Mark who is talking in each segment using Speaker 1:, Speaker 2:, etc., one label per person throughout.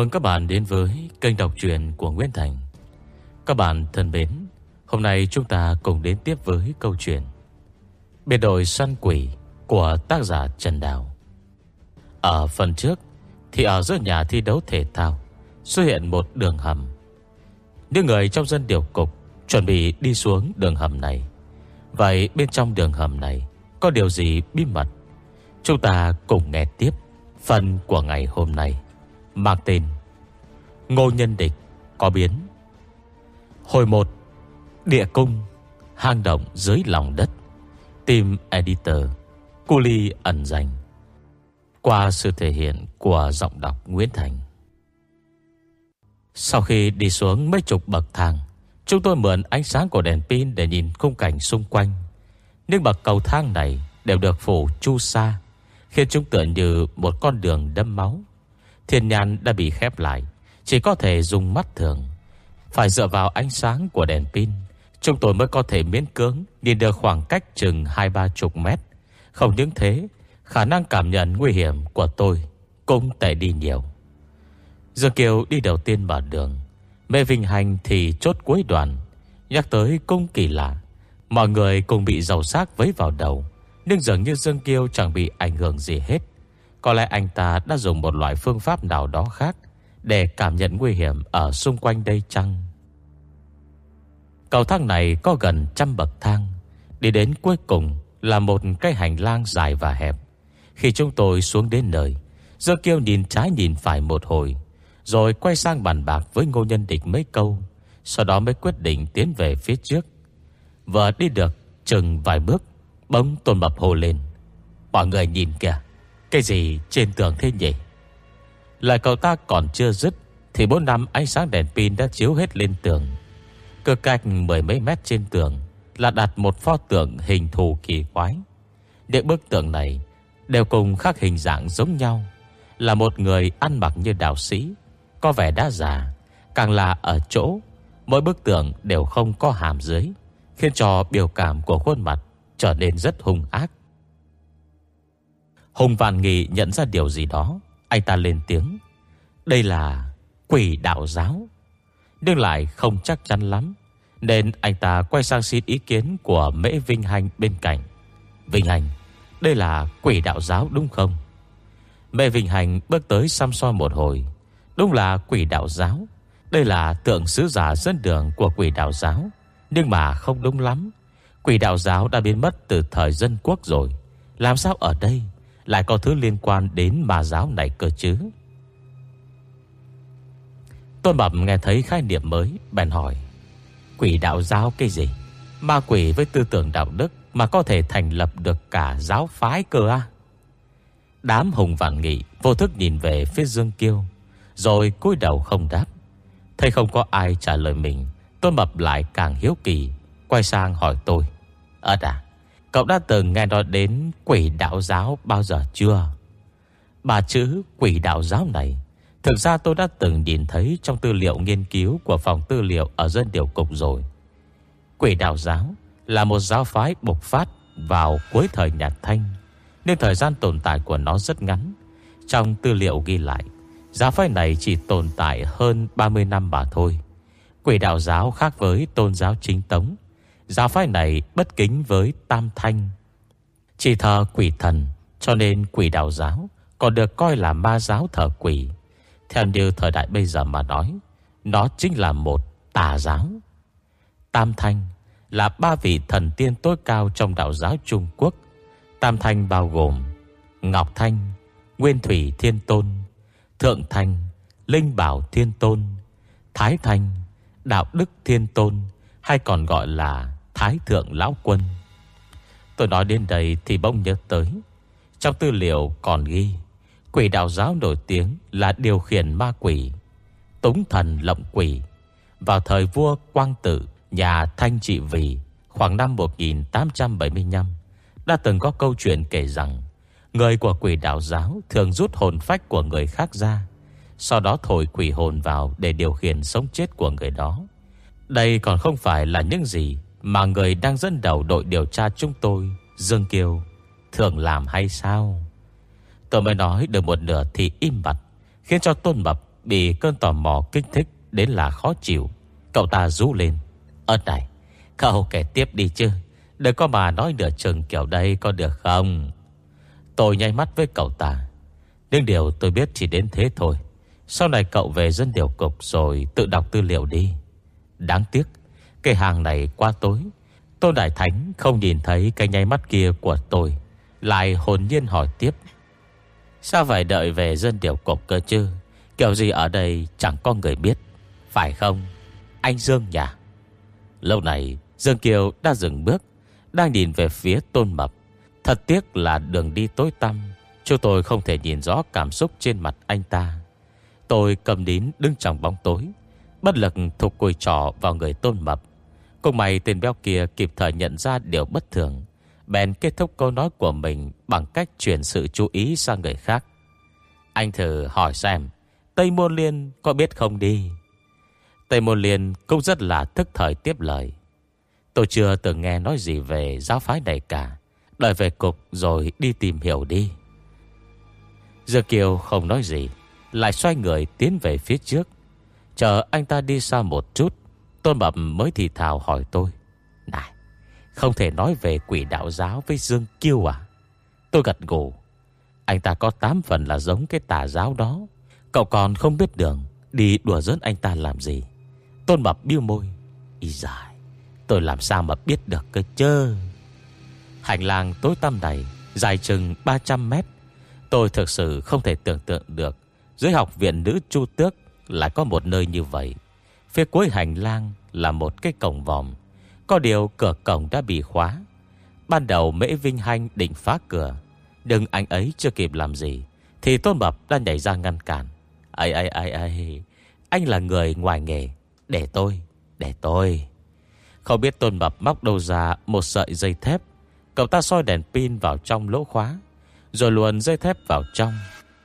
Speaker 1: Mừng các bạn đến với kênh đọc truyện của Nguyễn Thành. Các bạn thân mến, Hôm nay chúng ta cùng đến tiếp với câu chuyện Biệt đội săn quỷ của tác giả Trần Đào. Ở phần trước Thì ở giữa nhà thi đấu thể thao Xuất hiện một đường hầm. Những người trong dân điều cục Chuẩn bị đi xuống đường hầm này. Vậy bên trong đường hầm này Có điều gì bí mật? Chúng ta cùng nghe tiếp Phần của ngày hôm nay. Mang tên Ngô Nhân Địch có biến. Hồi 1 Địa cung Hang động dưới lòng đất Team Editor Cô Ly ẩn danh Qua sự thể hiện của giọng đọc Nguyễn Thành. Sau khi đi xuống mấy chục bậc thang, Chúng tôi mượn ánh sáng của đèn pin Để nhìn khung cảnh xung quanh. Nhưng bậc cầu thang này Đều được phủ chu sa, Khiến chúng tựa như một con đường đâm máu. Thiên nhàn đã bị khép lại, Chỉ có thể dùng mắt thường. Phải dựa vào ánh sáng của đèn pin, Chúng tôi mới có thể miễn cưỡng Nhìn được khoảng cách chừng hai ba chục mét. Không những thế, Khả năng cảm nhận nguy hiểm của tôi Cũng tệ đi nhiều. Dương Kiều đi đầu tiên mở đường. Mê Vinh Hành thì chốt cuối đoàn Nhắc tới cũng kỳ lạ. Mọi người cùng bị dầu xác vấy vào đầu, Nhưng dường như Dương Kiêu chẳng bị ảnh hưởng gì hết có lẽ anh ta đã dùng một loại phương pháp nào đó khác Để cảm nhận nguy hiểm Ở xung quanh đây chăng? Cầu thang này có gần trăm bậc thang. Đi đến cuối cùng Là một cái hành lang dài và hẹp. Khi chúng tôi xuống đến nơi Dương kêu nhìn trái nhìn phải một hồi, Rồi quay sang bàn bạc với Ngô Nhân Địch mấy câu, Sau đó mới quyết định tiến về phía trước. Vừa đi được chừng vài bước, Bỗng tôn mập hồ lên, Mọi người nhìn kìa cái gì trên tường thế nhỉ? Lời cậu ta còn chưa dứt, Thì bốn năm ánh sáng đèn pin đã chiếu hết lên tường. Cơ cách mười mấy mét trên tường Là đặt một pho tượng hình thù kỳ quái. Những bức tượng này Đều cùng khác hình dạng giống nhau, Là một người ăn mặc như đạo sĩ, Có vẻ đã già, Càng là ở chỗ Mỗi bức tượng đều không có hàm dưới, Khiến cho biểu cảm của khuôn mặt Trở nên rất hung ác. Hùng Vạn Nghị nhận ra điều gì đó. Anh ta lên tiếng. Đây là quỷ đạo giáo. Nhưng lại không chắc chắn lắm, Nên anh ta quay sang xin ý kiến Của Mễ Vinh Hành bên cạnh. Vinh Hành Đây là quỷ đạo giáo đúng không? Mễ Vinh Hành bước tới xăm soi một hồi. Đúng là quỷ đạo giáo. Đây là tượng sứ giả dân đường Của quỷ đạo giáo. Nhưng mà không đúng lắm. Quỷ đạo giáo đã biến mất từ thời dân quốc rồi. Làm sao ở đây? Lại có thứ liên quan đến ma giáo này cơ chứ? Tôn Bập nghe thấy khái niệm mới, Bèn hỏi, Quỷ đạo giáo cái gì? Ma quỷ với tư tưởng đạo đức Mà có thể thành lập được cả giáo phái cơ à? Đám hùng vạn nghị Vô thức nhìn về phía Dương Kiêu, Rồi cúi đầu không đáp. Thấy không có ai trả lời mình, Tôn Bập lại càng hiếu kỳ, Quay sang hỏi tôi Ơt à Cậu đã từng nghe nói đến quỷ đạo giáo bao giờ chưa? Bà chữ quỷ đạo giáo này, Thực ra tôi đã từng nhìn thấy Trong tư liệu nghiên cứu của phòng tư liệu Ở dân điều cục rồi. Quỷ đạo giáo là một giáo phái bộc phát Vào cuối thời nhà Thanh, Nên thời gian tồn tại của nó rất ngắn. Trong tư liệu ghi lại, Giáo phái này chỉ tồn tại hơn 30 năm mà thôi. Quỷ đạo giáo khác với tôn giáo chính tống Giáo phái này bất kính với Tam Thanh. Chỉ thờ quỷ thần, Cho nên quỷ đạo giáo Còn được coi là ma giáo thờ quỷ. Theo như thời đại bây giờ mà nói, Nó chính là một tà giáo. Tam Thanh Là ba vị thần tiên tối cao Trong đạo giáo Trung Quốc. Tam Thanh bao gồm Ngọc Thanh, Nguyên Thủy Thiên Tôn, Thượng Thanh, Linh Bảo Thiên Tôn, Thái Thanh, Đạo Đức Thiên Tôn, Hay còn gọi là Thái Thượng Lão Quân. Tôi nói đến đây thì bỗng nhớ tới, Trong tư liệu còn ghi, Quỷ đạo giáo nổi tiếng là điều khiển ma quỷ, Túng thần lộng quỷ. Vào thời vua Quang Tử Nhà Thanh Trị Vì Khoảng năm 1875 Đã từng có câu chuyện kể rằng, Người của quỷ đạo giáo Thường rút hồn phách của người khác ra, Sau đó thổi quỷ hồn vào Để điều khiển sống chết của người đó. Đây còn không phải là những gì mà người đang dẫn đầu đội điều tra chúng tôi, Dương Kiều, Thường làm hay sao? Tôi mới nói được một nửa thì im bặt, Khiến cho Tôn Mập Bị cơn tò mò kích thích Đến là khó chịu. Cậu ta rú lên. Ơn này, Cậu kể tiếp đi chứ, Đừng có mà nói nửa chừng kiểu đây có được không? Tôi nháy mắt với cậu ta. Nhưng điều tôi biết chỉ đến thế thôi. Sau này cậu về dân điều cục Rồi tự đọc tư liệu đi. Đáng tiếc cái hàng này quá tối. Tôn Đại Thánh không nhìn thấy cái nháy mắt kia của tôi, Lại hồn nhiên hỏi tiếp. Sao phải đợi về dân điều cục cơ chứ? Kiểu gì ở đây chẳng có người biết, Phải không? Anh Dương nhà. Lâu này, Dương Kiều đã dừng bước, Đang nhìn về phía Tôn Mập. Thật tiếc là đường đi tối tăm Chúng tôi không thể nhìn rõ cảm xúc trên mặt anh ta. Tôi cầm nín đứng trong bóng tối, Bất lực thục cùi trò vào người Tôn Mập cô mày tên béo kia kịp thời nhận ra điều bất thường. Bèn kết thúc câu nói của mình Bằng cách chuyển sự chú ý sang người khác. Anh thử hỏi xem, Tây Môn Liên có biết không đi? Tây Môn Liên cũng rất là thức thời tiếp lời. Tôi chưa từng nghe nói gì về giáo phái này cả. Đợi về cục rồi đi tìm hiểu đi. Dương Kiều không nói gì, Lại xoay người tiến về phía trước. Chờ anh ta đi xa một chút Tôn Mập mới thì thào hỏi tôi. Này, Không thể nói về quỷ đạo giáo với Dương Kiêu à? Tôi gật gù. Anh ta có 8 phần là giống cái tà giáo đó. Cậu còn không biết đường, Đi đùa giỡn anh ta làm gì? Tôn Mập biêu môi. Ý dài Tôi làm sao mà biết được cơ chứ Hành lang tối tăm này Dài chừng 300 mét. Tôi thực sự không thể tưởng tượng được, Dưới học viện nữ Chu Tước Lại có một nơi như vậy. Phía cuối hành lang là một cái cổng vòm. Có điều cửa cổng đã bị khóa. Ban đầu Mễ Vinh Hanh định phá cửa. Đừng anh ấy chưa kịp làm gì, Thì Tôn Mập đã nhảy ra ngăn cản. Ai ai ai ai, Anh là người ngoài nghề. Để tôi Để tôi. Không biết Tôn Mập móc đâu ra Một sợi dây thép. Cậu ta soi đèn pin vào trong lỗ khóa, Rồi luồn dây thép vào trong,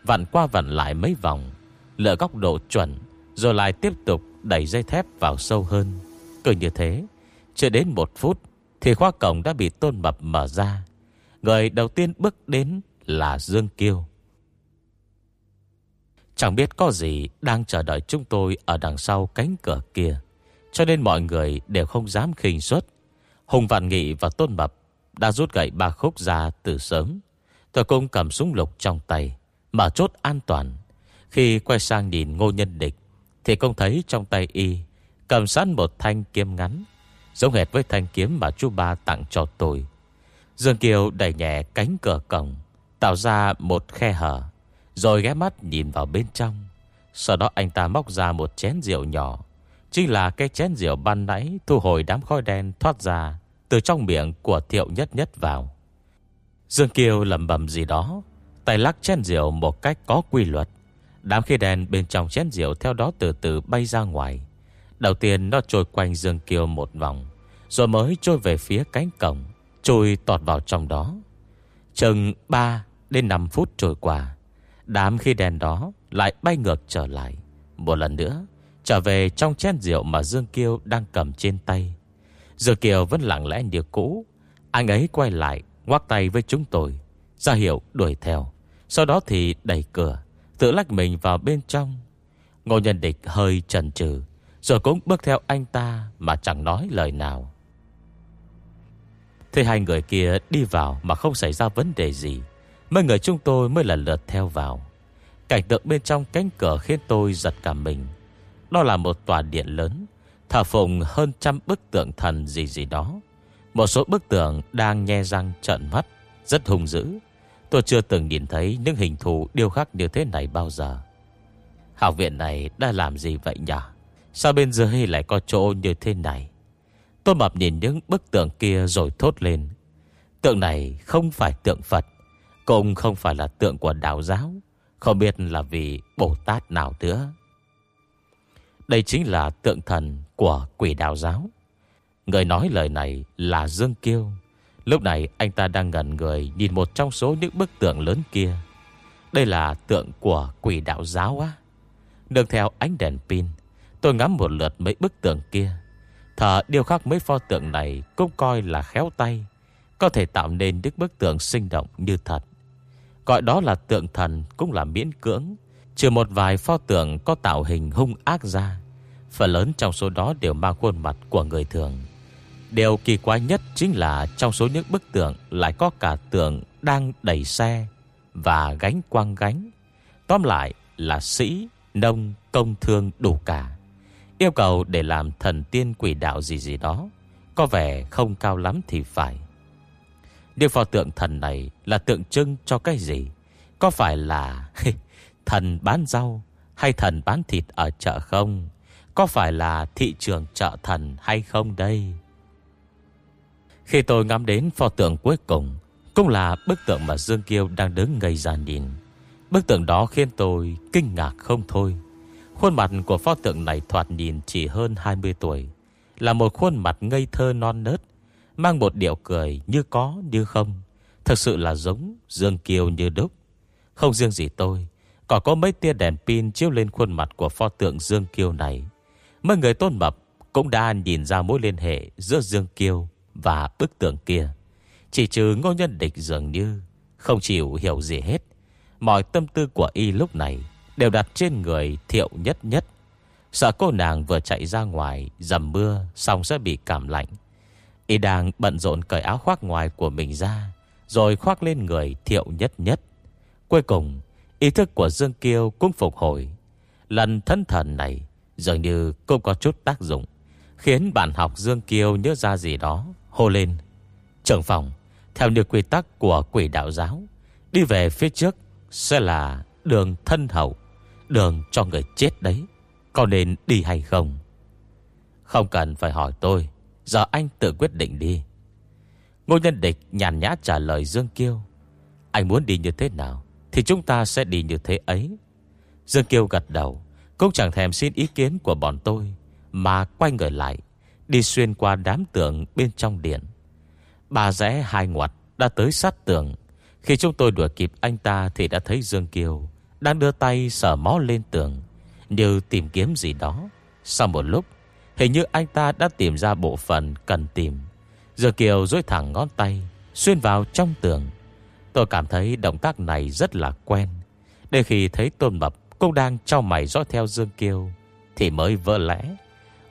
Speaker 1: Vặn qua vặn lại mấy vòng Lựa góc độ chuẩn, Rồi lại tiếp tục đẩy dây thép vào sâu hơn Cứ như thế Chưa đến một phút Thì khóa cổng đã bị tôn mập mở ra Người đầu tiên bước đến là Dương Kiêu Chẳng biết có gì đang chờ đợi chúng tôi ở đằng sau cánh cửa kia. Cho nên mọi người đều không dám khinh suất. Hùng Vạn Nghị và Tôn Mập đã rút gậy ba khúc ra từ sớm. Tôi cũng cầm súng lục trong tay, mở chốt an toàn. Khi quay sang nhìn ngô nhân địch, thì không thấy trong tay y cầm sẵn một thanh kiếm ngắn, giống hệt với thanh kiếm mà chú ba tặng cho tôi. Dương Kiều đẩy nhẹ cánh cửa cổng, tạo ra một khe hở. Rồi ghé mắt nhìn vào bên trong Sau đó anh ta móc ra một chén rượu nhỏ Chính là cái chén rượu ban nãy Thu hồi đám khói đen thoát ra Từ trong miệng của thiệu nhất nhất vào Dương Kiều lầm bầm gì đó Tay lắc chén rượu một cách có quy luật Đám khí đen bên trong chén rượu Theo đó từ từ bay ra ngoài Đầu tiên nó trôi quanh Dương Kiều một vòng Rồi mới trôi về phía cánh cổng Trôi tọt vào trong đó Chừng 3 đến 5 phút trôi qua Đám khí đen đó lại bay ngược trở lại. Một lần nữa, trở về trong chén rượu mà Dương kiều đang cầm trên tay. Dương Kiều vẫn lặng lẽ như cũ. Anh ấy quay lại, ngoác tay với chúng tôi. ra hiệu đuổi theo. Sau đó thì đẩy cửa, tự lách mình vào bên trong. Ngô Nhân Địch hơi chần chừ, rồi cũng bước theo anh ta mà chẳng nói lời nào. Thế hai người kia đi vào mà không xảy ra vấn đề gì. Mấy người chúng tôi mới lần lượt theo vào Cảnh tượng bên trong cánh cửa khiến tôi giật cả mình Đó là một tòa điện lớn, Thờ phụng hơn trăm bức tượng thần gì gì đó Một số bức tượng đang nhe răng trợn mắt, Rất hung dữ Tôi chưa từng nhìn thấy những hình thù điêu khắc như thế này bao giờ. Học viện này đã làm gì vậy nhỉ? Sao bên dưới lại có chỗ như thế này? Tôi mập nhìn những bức tượng kia rồi thốt lên. Tượng này không phải tượng Phật, cũng không phải là tượng của đạo giáo. Không biết là vì Bồ Tát nào nữa. Đây chính là tượng thần của quỷ đạo giáo. Người nói lời này là Dương Kiêu. Lúc này, anh ta đang ngẩn người Nhìn một trong số những bức tượng lớn kia. Đây là tượng của quỷ đạo giáo á. Được theo ánh đèn pin, Tôi ngắm một lượt mấy bức tượng kia. Thở điêu khắc mấy pho tượng này Cũng coi là khéo tay, Có thể tạo nên những bức tượng sinh động như thật. Gọi đó là tượng thần cũng là miễn cưỡng, Trừ một vài pho tượng có tạo hình hung ác ra, Phần lớn trong số đó đều mang khuôn mặt của người thường. Điều kỳ quái nhất chính là trong số những bức tượng lại có cả tượng đang đẩy xe và gánh quang gánh. Tóm lại là sĩ, nông, công thương đủ cả. Yêu cầu để làm thần tiên quỷ đạo gì gì đó Có vẻ không cao lắm thì phải Điều pho tượng thần này là tượng trưng cho cái gì? Có phải là thần bán rau hay thần bán thịt ở chợ không? Có phải là thị trường chợ thần hay không đây? Khi tôi ngắm đến pho tượng cuối cùng, Cũng là bức tượng mà Dương Kiêu đang đứng ngây ra nhìn. Bức tượng đó khiến tôi kinh ngạc không thôi. Khuôn mặt của pho tượng này thoạt nhìn chỉ hơn 20 tuổi, Là một khuôn mặt ngây thơ non nớt, Mang một điệu cười như có như không. Thực sự là giống Dương Kiều như đúc. Không riêng gì tôi, Còn có mấy tia đèn pin chiếu lên khuôn mặt của pho tượng Dương Kiều này. Mấy người tôn mập cũng đã nhìn ra mối liên hệ giữa Dương Kiều và bức tượng kia. Chỉ trừ ngô nhân địch dường như không chịu hiểu gì hết. Mọi tâm tư của y lúc này đều đặt trên người thiệu nhất nhất. Sợ cô nàng vừa chạy ra ngoài dầm mưa xong sẽ bị cảm lạnh. Y đang bận rộn cởi áo khoác ngoài của mình ra rồi khoác lên người thiệu nhất nhất. Cuối cùng, ý thức của Dương Kiêu cũng phục hồi. Lần thân thần này dường như cũng có chút tác dụng, khiến bạn học Dương Kiêu nhớ ra gì đó hô lên. Trưởng phòng, theo như quy tắc của quỷ đạo giáo, đi về phía trước sẽ là đường thân hậu, đường cho người chết đấy. Có nên đi hay không? Không cần phải hỏi tôi, giờ anh tự quyết định đi. Ngô nhân địch nhàn nhã trả lời Dương Kiêu. Anh muốn đi như thế nào, thì chúng ta sẽ đi như thế ấy. Dương Kiêu gật đầu, cũng chẳng thèm xin ý kiến của bọn tôi, mà quay người lại, Đi xuyên qua đám tượng bên trong điện. Bà rẽ hai ngoặt Đã tới sát tường. Khi chúng tôi đuổi kịp anh ta Thì đã thấy Dương Kiều Đang đưa tay sờ mó lên tường, Như tìm kiếm gì đó. Sau một lúc, Hình như anh ta đã tìm ra bộ phận cần tìm. Dương Kiều dối thẳng ngón tay, Xuyên vào trong tường. Tôi cảm thấy động tác này rất là quen. Để khi thấy Tôn Mập Cũng đang trao mày dõi theo Dương Kiều Thì mới vỡ lẽ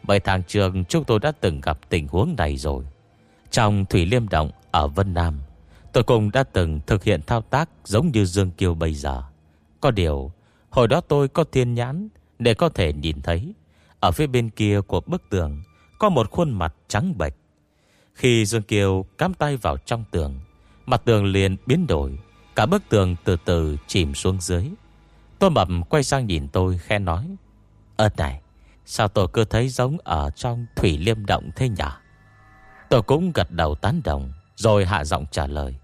Speaker 1: bởi thằng trường chúng tôi đã từng gặp tình huống này rồi. Trong Thủy Liêm Động ở Vân Nam, Tôi cũng đã từng thực hiện thao tác giống như Dương Kiều bây giờ. Có điều, Hồi đó tôi có thiên nhãn Để có thể nhìn thấy, Ở phía bên kia của bức tường Có một khuôn mặt trắng bệch. Khi Dương Kiều cắm tay vào trong tường, Mặt tường liền biến đổi, Cả bức tường từ từ chìm xuống dưới. Tôi mập quay sang nhìn tôi khe nói Ơt này Sao tôi cứ thấy giống ở trong Thủy Liêm Động thế nhỉ? Tôi cũng gật đầu tán đồng, Rồi hạ giọng trả lời.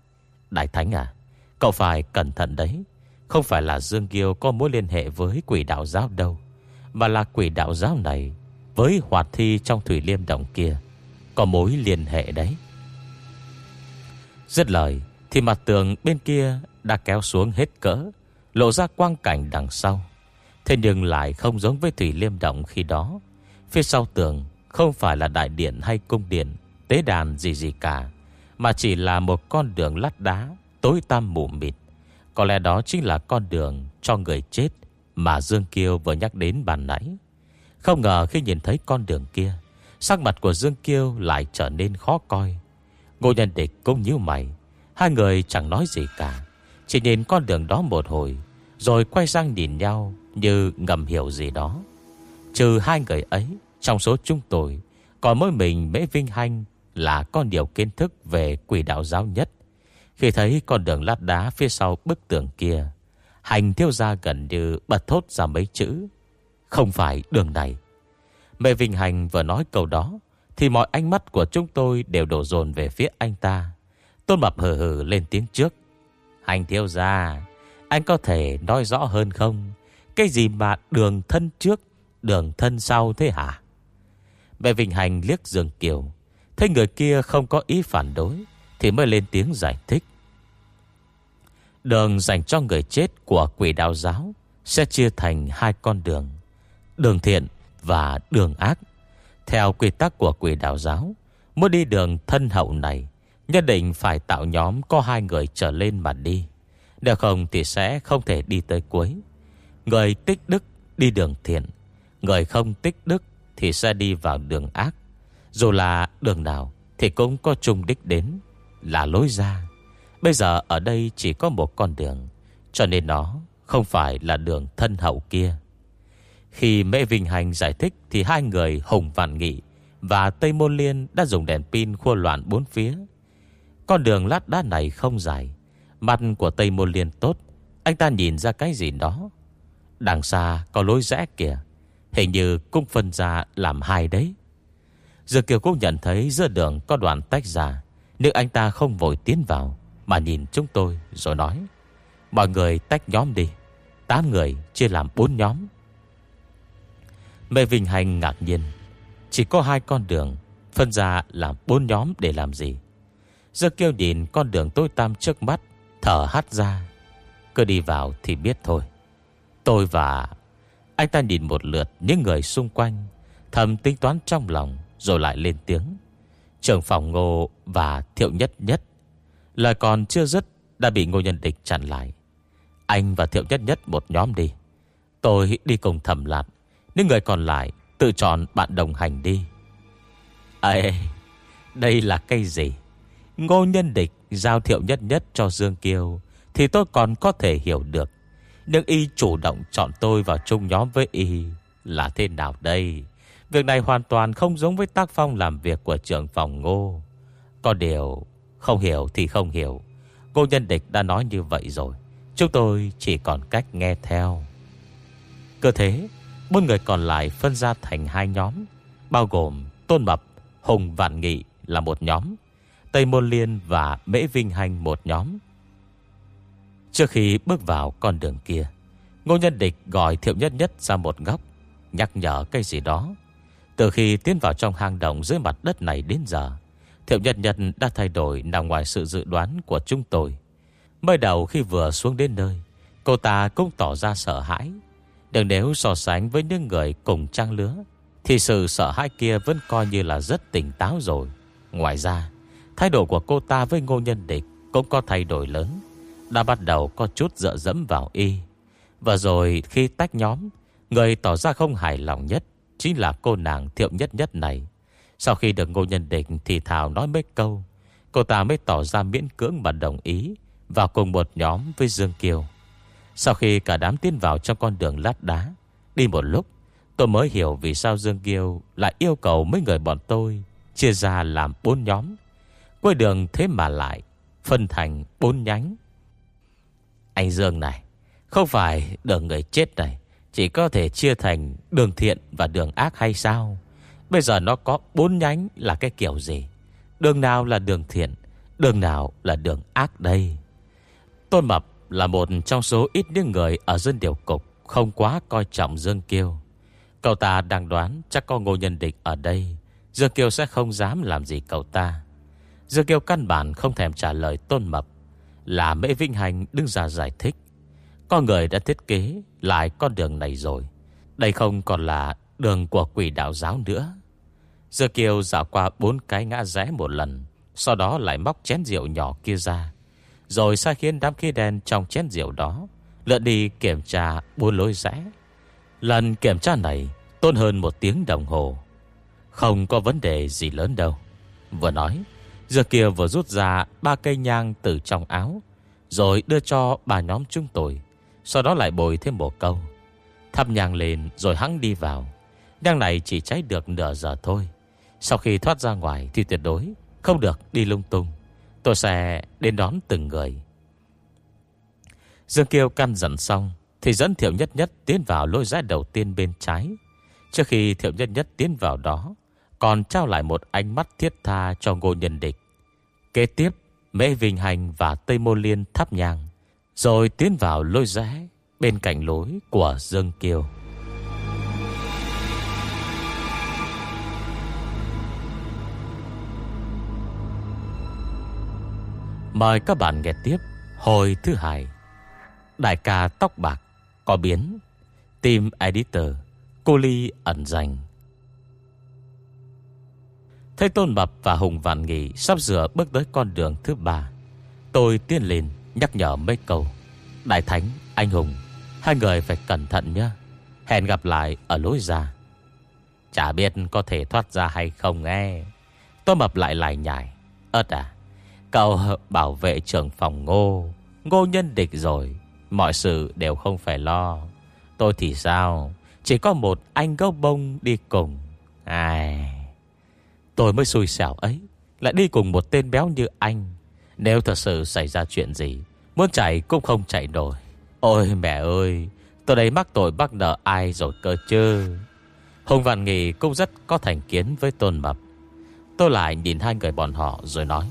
Speaker 1: Đại Thánh à Cậu phải cẩn thận đấy. Không phải là Dương Kiêu có mối liên hệ với quỷ đạo giáo đâu, Mà là quỷ đạo giáo này Với hoạt thi trong Thủy Liêm Động kia Có mối liên hệ đấy. Dứt lời Thì mặt tường bên kia đã kéo xuống hết cỡ, Lộ ra quang cảnh đằng sau. Thế nhưng lại không giống với Thủy Liêm Động khi đó. Phía sau tường Không phải là đại điện hay cung điện, Tế đàn gì gì cả, Mà chỉ là một con đường lát đá, Tối tăm mù mịt. Có lẽ đó chính là con đường cho người chết Mà Dương Kiêu vừa nhắc đến bàn nãy. Không ngờ khi nhìn thấy con đường kia, Sắc mặt của Dương Kiêu lại trở nên khó coi. Ngô Nhân Địch cũng như mày, Hai người chẳng nói gì cả, Chỉ nhìn con đường đó một hồi, Rồi quay sang nhìn nhau như ngầm hiểu gì đó. Trừ hai người ấy, Trong số chúng tôi, Còn mỗi mình Mễ Vinh Hanh Là con điều kiến thức về quỷ đạo giáo nhất. Khi thấy con đường lát đá Phía sau bức tường kia Hành thiêu ra gần như bật thốt ra mấy chữ, Không phải đường này. Mẹ Vinh Hành vừa nói câu đó, Thì mọi ánh mắt của chúng tôi Đều đổ dồn về phía anh ta. Tôn Mập hờ hờ lên tiếng trước Hành thiêu ra Anh có thể nói rõ hơn không? Cái gì mà đường thân trước, Đường thân sau thế hả? Mẹ vịnh Hành liếc Dương Kiều, Thấy người kia không có ý phản đối, Thì mới lên tiếng giải thích. Đường dành cho người chết của quỷ đạo giáo Sẽ chia thành hai con đường Đường thiện và đường ác. Theo quy tắc của quỷ đạo giáo, Muốn đi đường thân hậu này, Nhất định phải tạo nhóm có hai người trở lên mà đi. Nếu không thì sẽ không thể đi tới cuối. Người tích đức đi đường thiện, Người không tích đức Thì sẽ đi vào đường ác. Dù là đường nào Thì cũng có chung đích đến, Là lối ra. Bây giờ ở đây chỉ có một con đường, Cho nên nó không phải là đường thân hậu kia. Khi Mễ Vinh Hành giải thích Thì hai người Hùng Vạn Nghị Và Tây Môn Liên đã dùng đèn pin khua loạn bốn phía. Con đường lát đá này không dài, Mặt của Tây Môn Liên tốt, Anh ta nhìn ra cái gì đó Đằng xa có lối rẽ kìa. Hình như cũng phân ra làm hai đấy. Giờ Kiều cũng nhận thấy giữa đường có đoạn tách ra, Nhưng anh ta không vội tiến vào, Mà nhìn chúng tôi rồi nói, Mọi người tách nhóm đi, Tám người chia làm bốn nhóm. Mê Vinh Hành ngạc nhiên, Chỉ có hai con đường, Phân ra làm bốn nhóm để làm gì? Giờ Kiều nhìn con đường tối tăm trước mắt, Thở hắt ra, Cứ đi vào thì biết thôi. Tôi và Anh ta nhìn một lượt những người xung quanh, Thầm tính toán trong lòng, Rồi lại lên tiếng. Trường phòng ngô và thiệu nhất nhất, Lời còn chưa dứt Đã bị ngô nhân địch chặn lại. Anh và thiệu nhất nhất một nhóm đi. Tôi đi cùng thầm lạt Những người còn lại tự chọn bạn đồng hành đi. Ê, Đây là cây gì? Ngô nhân địch giao thiệu nhất nhất cho Dương Kiêu Thì tôi còn có thể hiểu được. Nhưng y chủ động chọn tôi vào chung nhóm với y Là thế nào đây? Việc này hoàn toàn không giống với tác phong làm việc của trưởng phòng ngô. Có điều, Không hiểu thì không hiểu. Cô nhân địch đã nói như vậy rồi. Chúng tôi chỉ còn cách nghe theo. Cơ thế, Bốn người còn lại phân ra thành hai nhóm, Bao gồm Tôn Mập, Hùng Vạn Nghị là một nhóm, Tây Môn Liên và Mễ Vinh Hành một nhóm. Trước khi bước vào con đường kia, Ngô Nhân Địch gọi Thiệu Nhất Nhất ra một góc, nhắc nhở cái gì đó. Từ khi tiến vào trong hang động dưới mặt đất này đến giờ, Thiệu Nhất Nhất đã thay đổi nằm ngoài sự dự đoán của chúng tôi. Mới đầu khi vừa xuống đến nơi, cô ta cũng tỏ ra sợ hãi. Đừng nếu so sánh với những người cùng trang lứa, thì sự sợ hãi kia vẫn coi như là rất tỉnh táo rồi. Ngoài ra, Thái độ của cô ta với ngô nhân địch Cũng có thay đổi lớn đã bắt đầu có chút dựa dẫm vào y. Và rồi khi tách nhóm, Người tỏ ra không hài lòng nhất Chính là cô nàng thiệu nhất nhất này. Sau khi được ngô nhân định Thì Thảo nói mấy câu, Cô ta mới tỏ ra miễn cưỡng mà đồng ý Vào cùng một nhóm với Dương Kiều. Sau khi cả đám tiến vào trong con đường lát đá, Đi một lúc, Tôi mới hiểu vì sao Dương Kiều Lại yêu cầu mấy người bọn tôi Chia ra làm bốn nhóm. Quay đường thế mà lại Phân thành bốn nhánh. Anh Dương này. Không phải đường người chết này, Chỉ có thể chia thành đường thiện và đường ác hay sao? Bây giờ nó có bốn nhánh là cái kiểu gì? Đường nào là đường thiện, Đường nào là đường ác đây? Tôn Mập là một trong số ít những người ở dân điều cục Không quá coi trọng Dương Kiêu. Cậu ta đang đoán chắc có ngô nhân địch ở đây. Dương Kiêu sẽ không dám làm gì cậu ta. Dương Kiêu căn bản không thèm trả lời tôn mập. Là Mễ Vinh Hành đứng ra giải thích. Có người đã thiết kế lại con đường này rồi. Đây không còn là đường của quỷ đạo giáo nữa. Dương kiều dạo qua bốn cái ngã rẽ một lần, Sau đó lại móc chén rượu nhỏ kia ra. Rồi sai khiến đám khí đen trong chén rượu đó, Lượn đi kiểm tra bốn lối rẽ. Lần kiểm tra này tốn hơn một tiếng đồng hồ. Không có vấn đề gì lớn đâu. Vừa nói Giờ kia vừa rút ra ba cây nhang từ trong áo, Rồi đưa cho bà nhóm chúng tôi, Sau đó lại bồi thêm một câu. Thắp nhang lên rồi hắn đi vào. Nhang này chỉ cháy được nửa giờ thôi. Sau khi thoát ra ngoài thì tuyệt đối Không được đi lung tung. Tôi sẽ đến đón từng người. Dương Kiêu căn dặn xong Thì dẫn Thiệu Nhất Nhất tiến vào lối rẽ đầu tiên bên trái. Trước khi Thiệu Nhất Nhất tiến vào đó, Còn trao lại một ánh mắt thiết tha cho ngô nhân địch. Kế tiếp, Mễ Vinh Hành và Tây Môn Liên thắp nhang, Rồi tiến vào lối rẽ Bên cạnh lối của Dương Kiều. Mời các bạn nghe tiếp Hồi thứ hai. Đại ca tóc bạc Có biến, Team Editor Cô Ly ẩn danh. Thấy Tôn Mập và Hùng Vạn Nghị Sắp sửa bước tới con đường thứ ba Tôi tiến lên nhắc nhở mấy câu. Đại Thánh, anh Hùng Hai người phải cẩn thận nhé. Hẹn gặp lại ở lối ra. Chả biết có thể thoát ra hay không nghe. Tôi mập lại lại nhảy Ơt à Cậu bảo vệ trưởng phòng ngô Ngô nhân địch rồi Mọi sự đều không phải lo. Tôi thì sao Chỉ có một anh gấu bông đi cùng. Ai Tôi mới xui xẻo ấy. Lại đi cùng một tên béo như anh. Nếu thật sự xảy ra chuyện gì, Muốn chạy cũng không chạy nổi. Ôi mẹ ơi, Tôi đây mắc tội bắt nợ ai rồi cơ chứ? Hùng Văn Nghị cũng rất có thành kiến với Tôn Mập. Tôi lại nhìn hai người bọn họ rồi nói,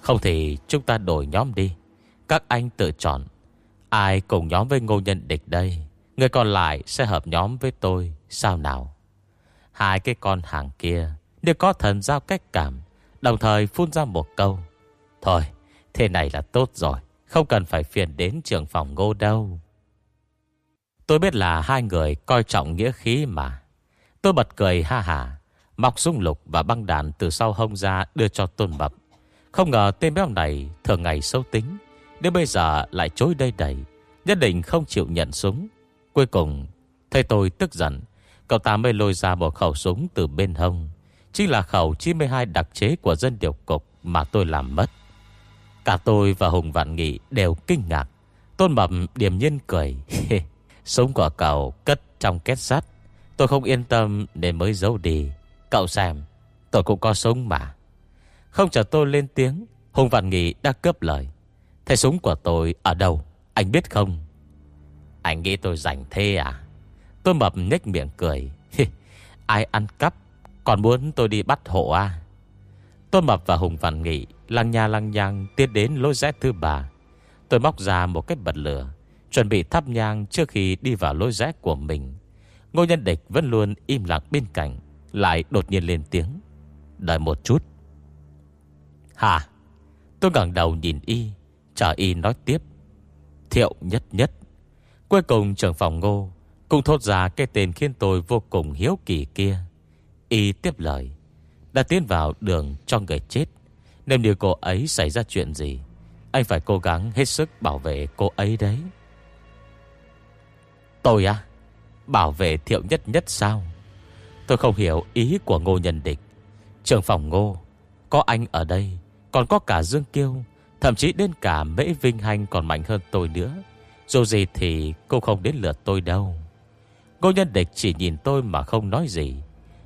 Speaker 1: Không thì chúng ta đổi nhóm đi. Các anh tự chọn. Ai cùng nhóm với ngô nhân địch đây, Người còn lại sẽ hợp nhóm với tôi. Sao nào? Hai cái con hàng kia nếu có thần giao cách cảm, Đồng thời phun ra một câu. Thôi, thế này là tốt rồi, Không cần phải phiền đến trường phòng ngô đâu. Tôi biết là hai người coi trọng nghĩa khí mà. Tôi bật cười ha hà Mọc dung lục và băng đạn từ sau hông ra đưa cho tôn mập. Không ngờ tên béo này thường ngày sâu tính, Đến bây giờ lại chối đây đầy, Nhất định không chịu nhận súng. Cuối cùng, Thấy tôi tức giận, Cậu ta mới lôi ra một khẩu súng từ bên hông. Chính là khẩu 92 đặc chế của dân điều cục Mà tôi làm mất. Cả tôi và Hùng Vạn Nghị đều kinh ngạc. Tôn Mập điềm nhiên cười. Súng của cậu cất trong két sắt. Tôi không yên tâm nên mới giấu đi. Cậu xem, Tôi cũng có súng mà. Không chờ tôi lên tiếng, Hùng Vạn Nghị đã cướp lời. Thế súng của tôi ở đâu? Anh biết không? Anh nghĩ tôi rảnh thế à? Tôi mập nhếch miệng cười. Ai ăn cắp còn muốn tôi đi bắt hộ à? Tôi mập và Hùng Văn Nghị, Lăng nha lăng nhang tiến đến lối rẽ thứ ba. Tôi móc ra một cái bật lửa, Chuẩn bị thắp nhang trước khi đi vào lối rẽ của mình. Ngô nhân địch vẫn luôn im lặng bên cạnh, Lại đột nhiên lên tiếng. Đợi một chút. Hả? Tôi ngẩng đầu nhìn y Chờ y nói tiếp. Thiệu nhất nhất. Cuối cùng trưởng phòng ngô Cũng thốt ra cái tên khiến tôi vô cùng hiếu kỳ kia. Y tiếp lời, Đã tiến vào đường cho người chết. Nếu như cô ấy xảy ra chuyện gì? Anh phải cố gắng hết sức bảo vệ cô ấy đấy. Tôi à Bảo vệ thiệu nhất nhất sao? Tôi không hiểu ý của ngô nhân địch. Trường phòng ngô, Có anh ở đây, Còn có cả Dương Kiêu, Thậm chí đến cả Mễ Vinh Hành còn mạnh hơn tôi nữa. Dù gì thì cô không đến lượt tôi đâu. Ngô nhân địch chỉ nhìn tôi mà không nói gì.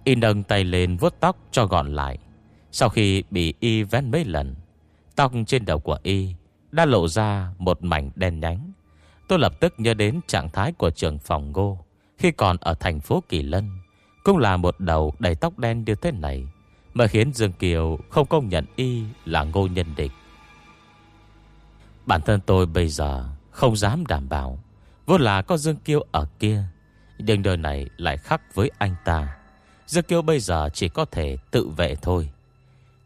Speaker 1: Y nâng tay lên vuốt tóc cho gọn lại. Sau khi bị Y vén mấy lần, Tóc trên đầu của Y Đã lộ ra một mảnh đen nhánh. Tôi lập tức nhớ đến trạng thái của trường phòng ngô Khi còn ở thành phố Kỳ Lân, Cũng là một đầu đầy tóc đen như thế này Mà khiến Dương Kiều không công nhận y là ngô nhân địch. Bản thân tôi bây giờ không dám đảm bảo, Vốn là có Dương Kiêu ở kia, Nhưng đời này lại khắc với anh ta. Dương Kiêu bây giờ chỉ có thể tự vệ thôi.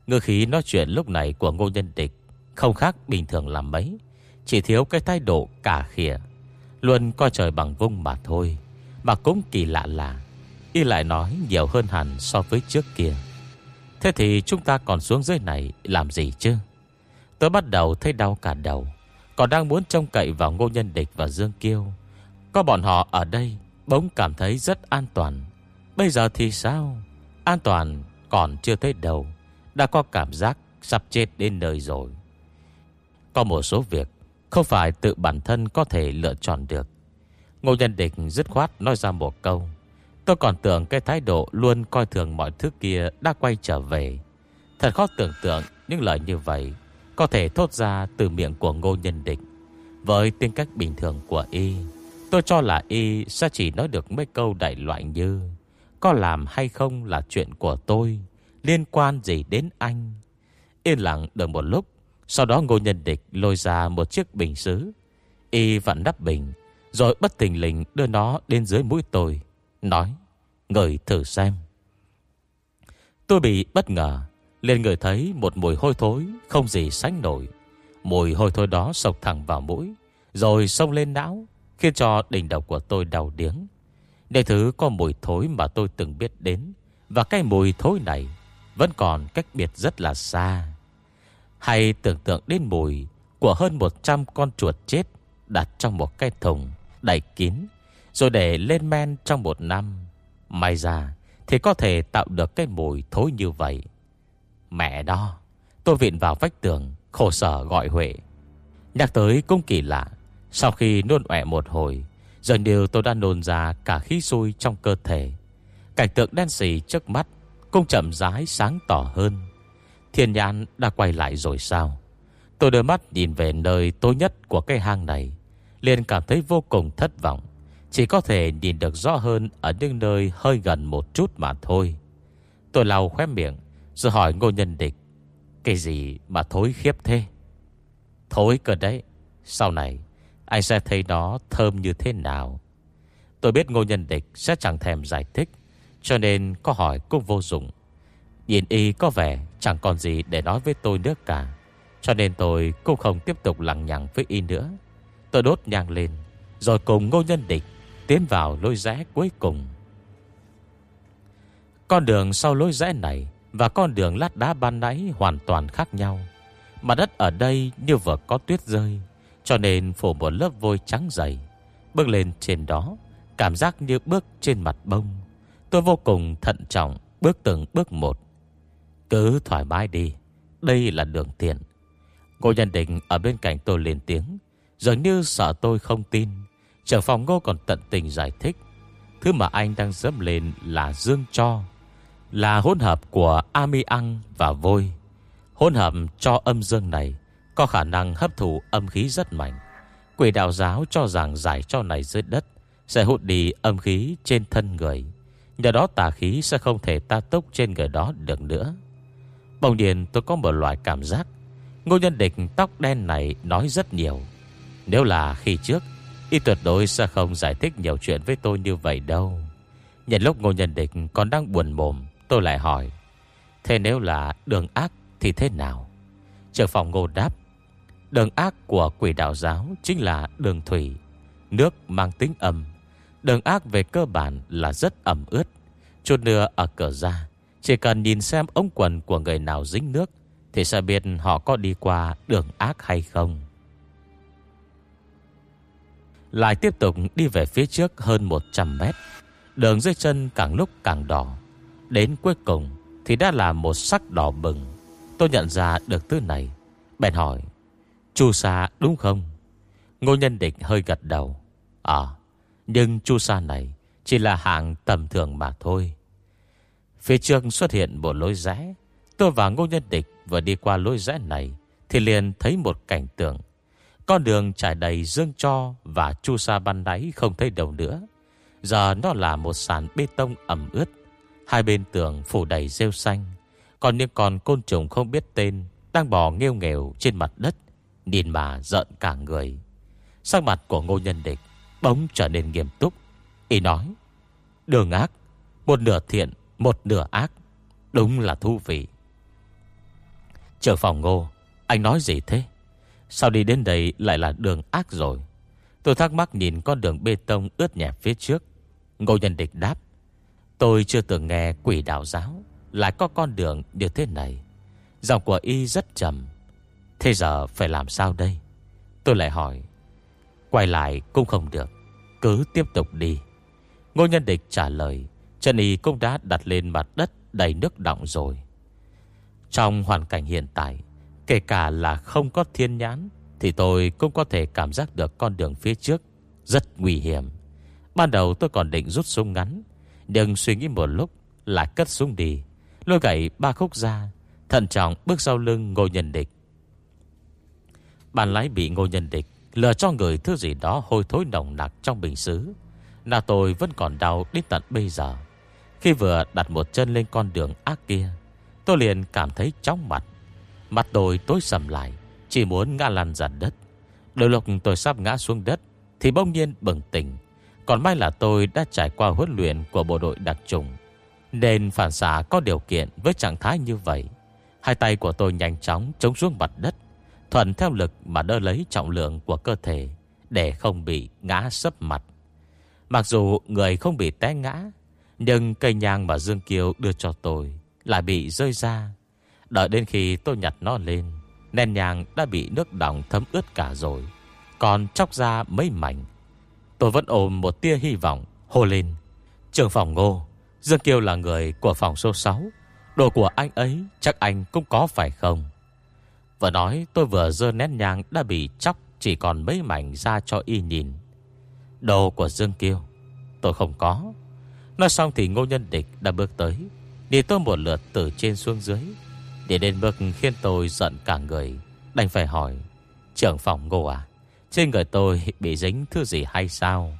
Speaker 1: Ngư khí nói chuyện lúc này của ngô nhân địch Không khác bình thường làm mấy, Chỉ thiếu cái thái độ cả khỉa Luôn coi trời bằng vung mà thôi, Mà cũng kỳ lạ là Y lại nói nhiều hơn hẳn so với trước kia. Thế thì chúng ta còn xuống dưới này Làm gì chứ? Tôi bắt đầu thấy đau cả đầu, Còn đang muốn trông cậy vào Ngô Nhân Địch và Dương Kiêu. Có bọn họ ở đây Bỗng cảm thấy rất an toàn. Bây giờ thì sao? An toàn còn chưa thấy đâu. Đã có cảm giác sắp chết đến nơi rồi. Có một số việc Không phải tự bản thân có thể lựa chọn được. Ngô Nhân Địch dứt khoát nói ra một câu. Tôi còn tưởng cái thái độ luôn coi thường mọi thứ kia đã quay trở về. Thật khó tưởng tượng những lời như vậy có thể thốt ra từ miệng của ngô nhân địch. Với tính cách bình thường của y, tôi cho là y sẽ chỉ nói được mấy câu đại loại như có làm hay không là chuyện của tôi, liên quan gì đến anh. Yên lặng được một lúc, sau đó ngô nhân địch lôi ra một chiếc bình xứ. Y vặn nắp bình, rồi bất tình lình đưa nó đến dưới mũi tôi. Nói Ngửi thử xem Tôi bị bất ngờ liền người thấy một mùi hôi thối Không gì sánh nổi Mùi hôi thối đó sộc thẳng vào mũi Rồi xông lên não Khiến cho đỉnh đầu của tôi đau điếng để thứ có mùi thối mà tôi từng biết đến, Và cái mùi thối này Vẫn còn cách biệt rất là xa. Hay tưởng tượng đến mùi Của hơn 100 con chuột chết Đặt trong một cái thùng, đậy kín, Rồi để lên men trong một năm. May ra Thì có thể tạo được cái mùi thối như vậy. Mẹ đó, Tôi viện vào vách tường, Khổ sở gọi Huệ. Nhắc tới cũng kỳ lạ, Sau khi nôn ẹ một hồi Dần điều tôi đã nôn ra cả khí xui trong cơ thể, Cảnh tượng đen xì trước mắt Cũng chậm rãi sáng tỏ hơn. Thiên nhãn đã quay lại rồi sao? Tôi đôi mắt nhìn về nơi tối nhất của cái hang này, liền cảm thấy vô cùng thất vọng. Chỉ có thể nhìn được rõ hơn Ở những nơi hơi gần một chút mà thôi. Tôi lau khóe miệng, Rồi hỏi ngô nhân địch, Cái gì mà thối khiếp thế? Thối cơ đấy, Sau này anh sẽ thấy nó thơm như thế nào? Tôi biết ngô nhân địch Sẽ chẳng thèm giải thích, Cho nên có hỏi cũng vô dụng. Nhìn y có vẻ chẳng còn gì để nói với tôi nữa cả, Cho nên tôi cũng không tiếp tục lằng nhằng với y nữa. Tôi đốt nhang lên, Rồi cùng ngô nhân địch Tiến vào lối rẽ cuối cùng. Con đường sau lối rẽ này Và con đường lát đá ban nãy Hoàn toàn khác nhau. Mà đất ở đây như vừa có tuyết rơi cho nên phủ một lớp vôi trắng dày, Bước lên trên đó, Cảm giác như bước trên mặt bông. Tôi vô cùng thận trọng Bước từng bước một. Cứ thoải mái đi, Đây là đường tiện. Ngô nhân định ở bên cạnh tôi lên tiếng, Dường như sợ tôi không tin. Trưởng phòng ngô còn tận tình giải thích, Thứ mà anh đang dẫm lên là dương cho, Là hỗn hợp của ami ăn và vôi. Hỗn hợp cho âm dương này có khả năng hấp thụ âm khí rất mạnh. Quỷ đạo giáo cho rằng giải cho này dưới đất Sẽ hút đi âm khí trên thân người, Nhờ đó tà khí sẽ không thể ta tốc trên người đó được nữa. Bồng điền tôi có một loại cảm giác, Ngô nhân địch tóc đen này nói rất nhiều. Nếu là khi trước, Y tuyệt đối sẽ không giải thích nhiều chuyện với tôi như vậy đâu. Nhận lúc Ngô Nhân Địch còn đang buồn mồm, Tôi lại hỏi, Thế nếu là đường ác thì thế nào? Trường phòng Ngô đáp Đường ác của quỷ đạo giáo Chính là đường thủy, Nước mang tính âm Đường ác về cơ bản là rất ẩm ướt. Chút nữa ở cửa ra, Chỉ cần nhìn xem ống quần của người nào dính nước, Thì sẽ biết họ có đi qua đường ác hay không. Lại tiếp tục đi về phía trước hơn 100 mét, Đường dưới chân càng lúc càng đỏ. Đến cuối cùng Thì đã là một sắc đỏ bừng. Tôi nhận ra được thứ này, Bèn hỏi Chu sa đúng không? Ngô nhân địch hơi gật đầu. À Nhưng chu sa này Chỉ là hạng tầm thường mà thôi. Phía trước xuất hiện một lối rẽ. Tôi và ngô nhân địch vừa đi qua lối rẽ này Thì liền thấy một cảnh tượng. Con đường trải đầy dương cho Và chu sa ban đáy không thấy đầu nữa. Giờ nó là một sàn bê tông ẩm ướt. Hai bên tường phủ đầy rêu xanh. Còn những con côn trùng không biết tên Đang bò nghêu nghèo trên mặt đất. Nhìn mà giận cả người. Sắc mặt của ngô nhân địch Bỗng trở nên nghiêm túc. Ý nói, Đường ác, Một nửa thiện, Một nửa ác, Đúng là thú vị. Trở phòng ngô, Anh nói gì thế? Sao đi đến đây lại là đường ác rồi? Tôi thắc mắc nhìn con đường bê tông ướt nhẹp phía trước. Ngô nhân địch đáp, Tôi chưa từng nghe quỷ đạo giáo Lại có con đường như thế này. Giọng của y rất trầm. Thế giờ phải làm sao đây? Tôi lại hỏi. Quay lại cũng không được. Cứ tiếp tục đi. Ngô nhân địch trả lời, Chân y cũng đã đặt lên mặt đất đầy nước đọng rồi. Trong hoàn cảnh hiện tại, Kể cả là không có thiên nhãn, Thì tôi cũng có thể cảm giác được con đường phía trước Rất nguy hiểm. Ban đầu tôi còn định rút súng ngắn, Nhưng suy nghĩ một lúc là cất súng đi. Lôi gậy ba khúc ra, Thận trọng bước sau lưng ngô nhân địch. Bàn lái bị ngô nhân địch, Lừa cho người thứ gì đó hôi thối nồng nặc trong bình xứ. Là tôi vẫn còn đau đến tận bây giờ. Khi vừa đặt một chân lên con đường ác kia, Tôi liền cảm thấy chóng mặt. Mặt tôi tối sầm lại, Chỉ muốn ngã lăn dần đất. Đôi lúc tôi sắp ngã xuống đất, Thì bỗng nhiên bừng tỉnh. Còn may là tôi đã trải qua huấn luyện Của bộ đội đặc trùng, Nên phản xạ có điều kiện với trạng thái như vậy. Hai tay của tôi nhanh chóng Chống xuống mặt đất thuần theo lực mà đỡ lấy trọng lượng của cơ thể Để không bị ngã sấp mặt. Mặc dù người không bị té ngã, Nhưng cây nhang mà Dương Kiều đưa cho tôi Lại bị rơi ra. Đợi đến khi tôi nhặt nó lên Nền nhang đã bị nước đỏng thấm ướt cả rồi, Còn chóc ra mấy mảnh. Tôi vẫn ôm một tia hy vọng Hô lên Trường phòng ngô, Dương Kiều là người của phòng số 6 Đồ của anh ấy chắc anh cũng có phải không? Vừa nói, tôi vừa dơ nét nhang đã bị chóc Chỉ còn mấy mảnh ra cho y nhìn. Đồ của Dương Kiêu, Tôi không có. Nói xong thì ngô nhân địch đã bước tới Đi tôi một lượt từ trên xuống dưới. Để đến bước khiến tôi giận cả người, Đành phải hỏi, Trưởng phòng ngô à Trên người tôi bị dính thứ gì hay sao?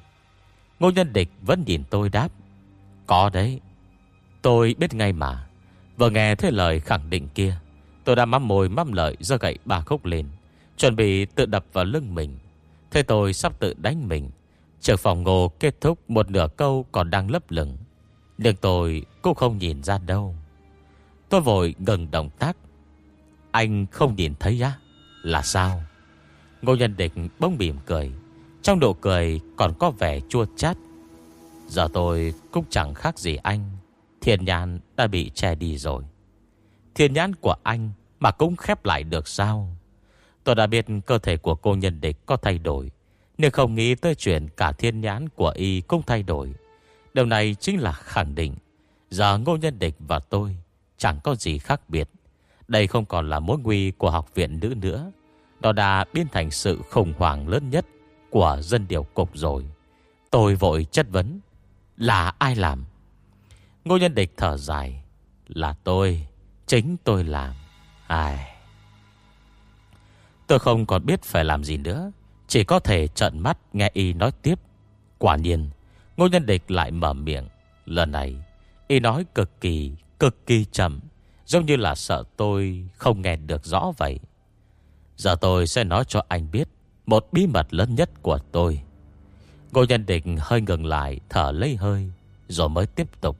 Speaker 1: Ngô nhân địch vẫn nhìn tôi đáp, Có đấy, Tôi biết ngay mà, Vừa nghe thấy lời khẳng định kia Tôi đã mắm môi mắm lợi, do gậy ba khúc lên. Chuẩn bị tự đập vào lưng mình. Thế tôi sắp tự đánh mình. Trưởng phòng ngô kết thúc, một nửa câu còn đang lấp lửng. Nhưng tôi cũng không nhìn ra đâu. Tôi vội ngừng động tác. Anh không nhìn thấy á? Là sao? Ngô nhân địch bông bỉm cười. Trong độ cười còn có vẻ chua chát. Giờ tôi cũng chẳng khác gì anh. Thiên nhàn đã bị che đi rồi. Thiên nhãn của anh Mà cũng khép lại được sao? Tôi đã biết cơ thể của cô nhân địch có thay đổi, Nhưng không nghĩ tới chuyện Cả thiên nhãn của y cũng thay đổi. Điều này chính là khẳng định, Giờ ngô nhân địch và tôi Chẳng có gì khác biệt. Đây không còn là mối nguy của học viện nữ nữa. Nó đã biến thành sự khủng hoảng lớn nhất Của dân điều cục rồi. Tôi vội chất vấn, Là ai làm? Ngô nhân địch thở dài, Là tôi. Chính tôi làm. Ai? Tôi không còn biết phải làm gì nữa, Chỉ có thể trận mắt nghe y nói tiếp. Quả nhiên, Ngô nhân địch lại mở miệng. Lần này, Y nói cực kỳ Cực kỳ chậm, Giống như là sợ tôi không nghe được rõ vậy. Giờ tôi sẽ nói cho anh biết Một bí mật lớn nhất của tôi. Ngô nhân địch hơi ngừng lại, Thở lấy hơi, Rồi mới tiếp tục.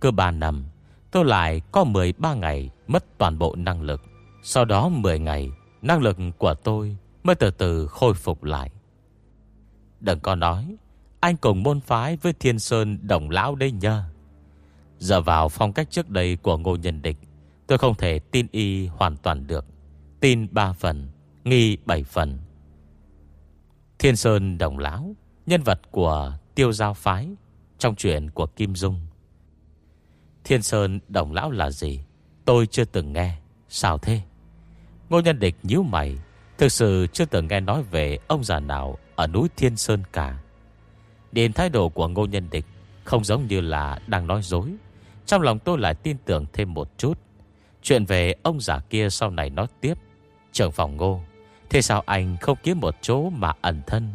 Speaker 1: Cứ 3 năm Tôi lại có 13 ngày mất toàn bộ năng lực. Sau đó 10 ngày, Năng lực của tôi mới từ từ khôi phục lại. Đừng có nói, Anh cùng môn phái với Thiên Sơn Đồng Lão đây nha Giờ vào phong cách trước đây của Ngô Nhân Địch, Tôi không thể tin y hoàn toàn được. Tin 3 phần, Nghi 7 phần. Thiên Sơn Đồng Lão, Nhân vật của Tiêu Giao Phái Trong chuyện của Kim Dung. Thiên Sơn Đồng Lão là gì? Tôi chưa từng nghe. Sao thế? Ngô Nhân Địch nhíu mày. Thực sự chưa từng nghe nói về ông già nào Ở núi Thiên Sơn cả. Đến thái độ của Ngô Nhân Địch Không giống như là đang nói dối. Trong lòng tôi lại tin tưởng thêm một chút. Chuyện về ông già kia sau này nói tiếp. Trưởng phòng Ngô, Thế sao anh không kiếm một chỗ mà ẩn thân?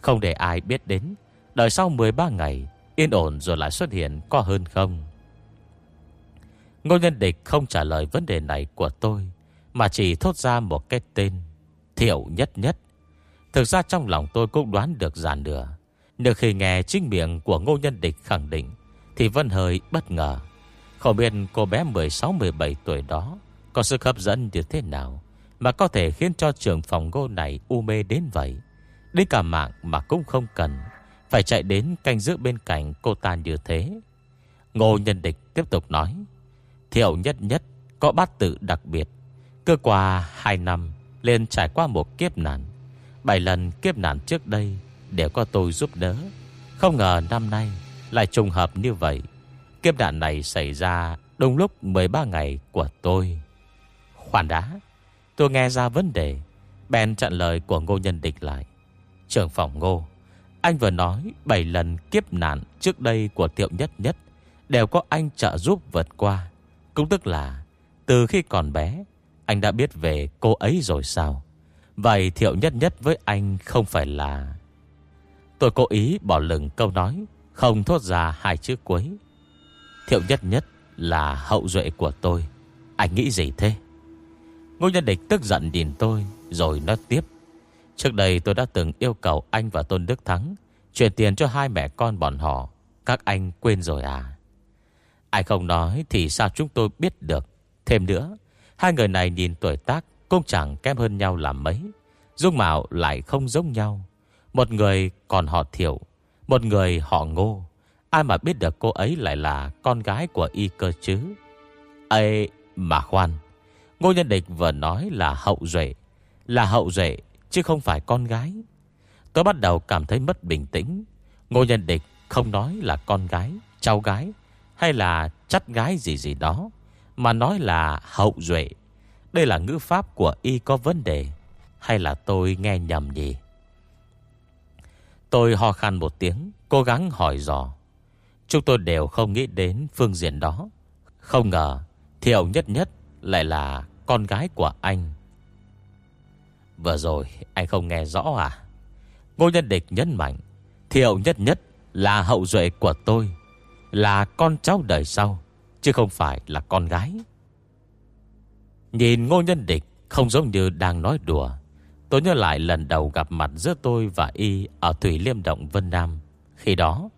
Speaker 1: Không để ai biết đến. Đợi sau 13 ngày, Yên ổn rồi lại xuất hiện có hơn không? Ngô Nhân Địch không trả lời vấn đề này của tôi, Mà chỉ thốt ra một cái tên Thiệu nhất nhất. Thực ra trong lòng tôi cũng đoán được giàn nửa, Nhưng khi nghe chính miệng của Ngô Nhân Địch khẳng định Thì vân hơi bất ngờ. Không biết cô bé 16-17 tuổi đó Có sức hấp dẫn như thế nào Mà có thể khiến cho trường phòng ngô này u mê đến vậy. Đến cả mạng mà cũng không cần, Phải chạy đến canh giữ bên cạnh cô ta như thế. Ngô Nhân Địch tiếp tục nói Thiệu nhất nhất, có bát tự đặc biệt. Cơ qua 2 năm lên trải qua một kiếp nạn. Bảy lần kiếp nạn trước đây Đều có tôi giúp đỡ. Không ngờ năm nay Lại trùng hợp như vậy. Kiếp nạn này xảy ra Đúng lúc 13 ngày của tôi. Khoan đã, Tôi nghe ra vấn đề. Bèn chặn lời của ngô nhân địch lại. Trưởng phòng ngô, Anh vừa nói 7 lần kiếp nạn trước đây của tiệu nhất nhất Đều có anh trợ giúp vượt qua. Cũng tức là, Từ khi còn bé, Anh đã biết về cô ấy rồi sao? Vậy thiệu nhất nhất với anh không phải là, Tôi cố ý bỏ lửng câu nói, Không thốt ra hai chữ cuối. Thiệu nhất nhất là hậu duệ của tôi. Anh nghĩ gì thế? Ngô nhân địch tức giận nhìn tôi, Rồi nói tiếp, Trước đây tôi đã từng yêu cầu anh và Tôn Đức Thắng Chuyển tiền cho hai mẹ con bọn họ. Các anh quên rồi à? Ai không nói thì sao chúng tôi biết được? Thêm nữa, Hai người này nhìn tuổi tác Cũng chẳng kém hơn nhau là mấy. Dung mạo lại không giống nhau. Một người còn họ thiểu Một người họ ngô. Ai mà biết được cô ấy lại là con gái của y cơ chứ? Ê, mà khoan, Ngô Nhân Địch vừa nói là hậu duệ, Là hậu duệ chứ không phải con gái. Tôi bắt đầu cảm thấy mất bình tĩnh. Ngô Nhân Địch không nói là con gái, Cháu gái. Hay là chắt gái gì gì đó, Mà nói là hậu duệ. Đây là ngữ pháp của y có vấn đề, Hay là tôi nghe nhầm gì Tôi ho khan một tiếng, Cố gắng hỏi dò. Chúng tôi đều không nghĩ đến phương diện đó. Không ngờ, Thiệu nhất nhất lại là con gái của anh. Vừa rồi, anh không nghe rõ à? Ngô nhân địch nhấn mạnh, Thiệu nhất nhất là hậu duệ của tôi. Là con cháu đời sau, Chứ không phải là con gái. Nhìn ngô nhân địch Không giống như đang nói đùa, Tôi nhớ lại lần đầu gặp mặt giữa tôi và Y Ở Thủy Liêm Động Vân Nam. Khi đó,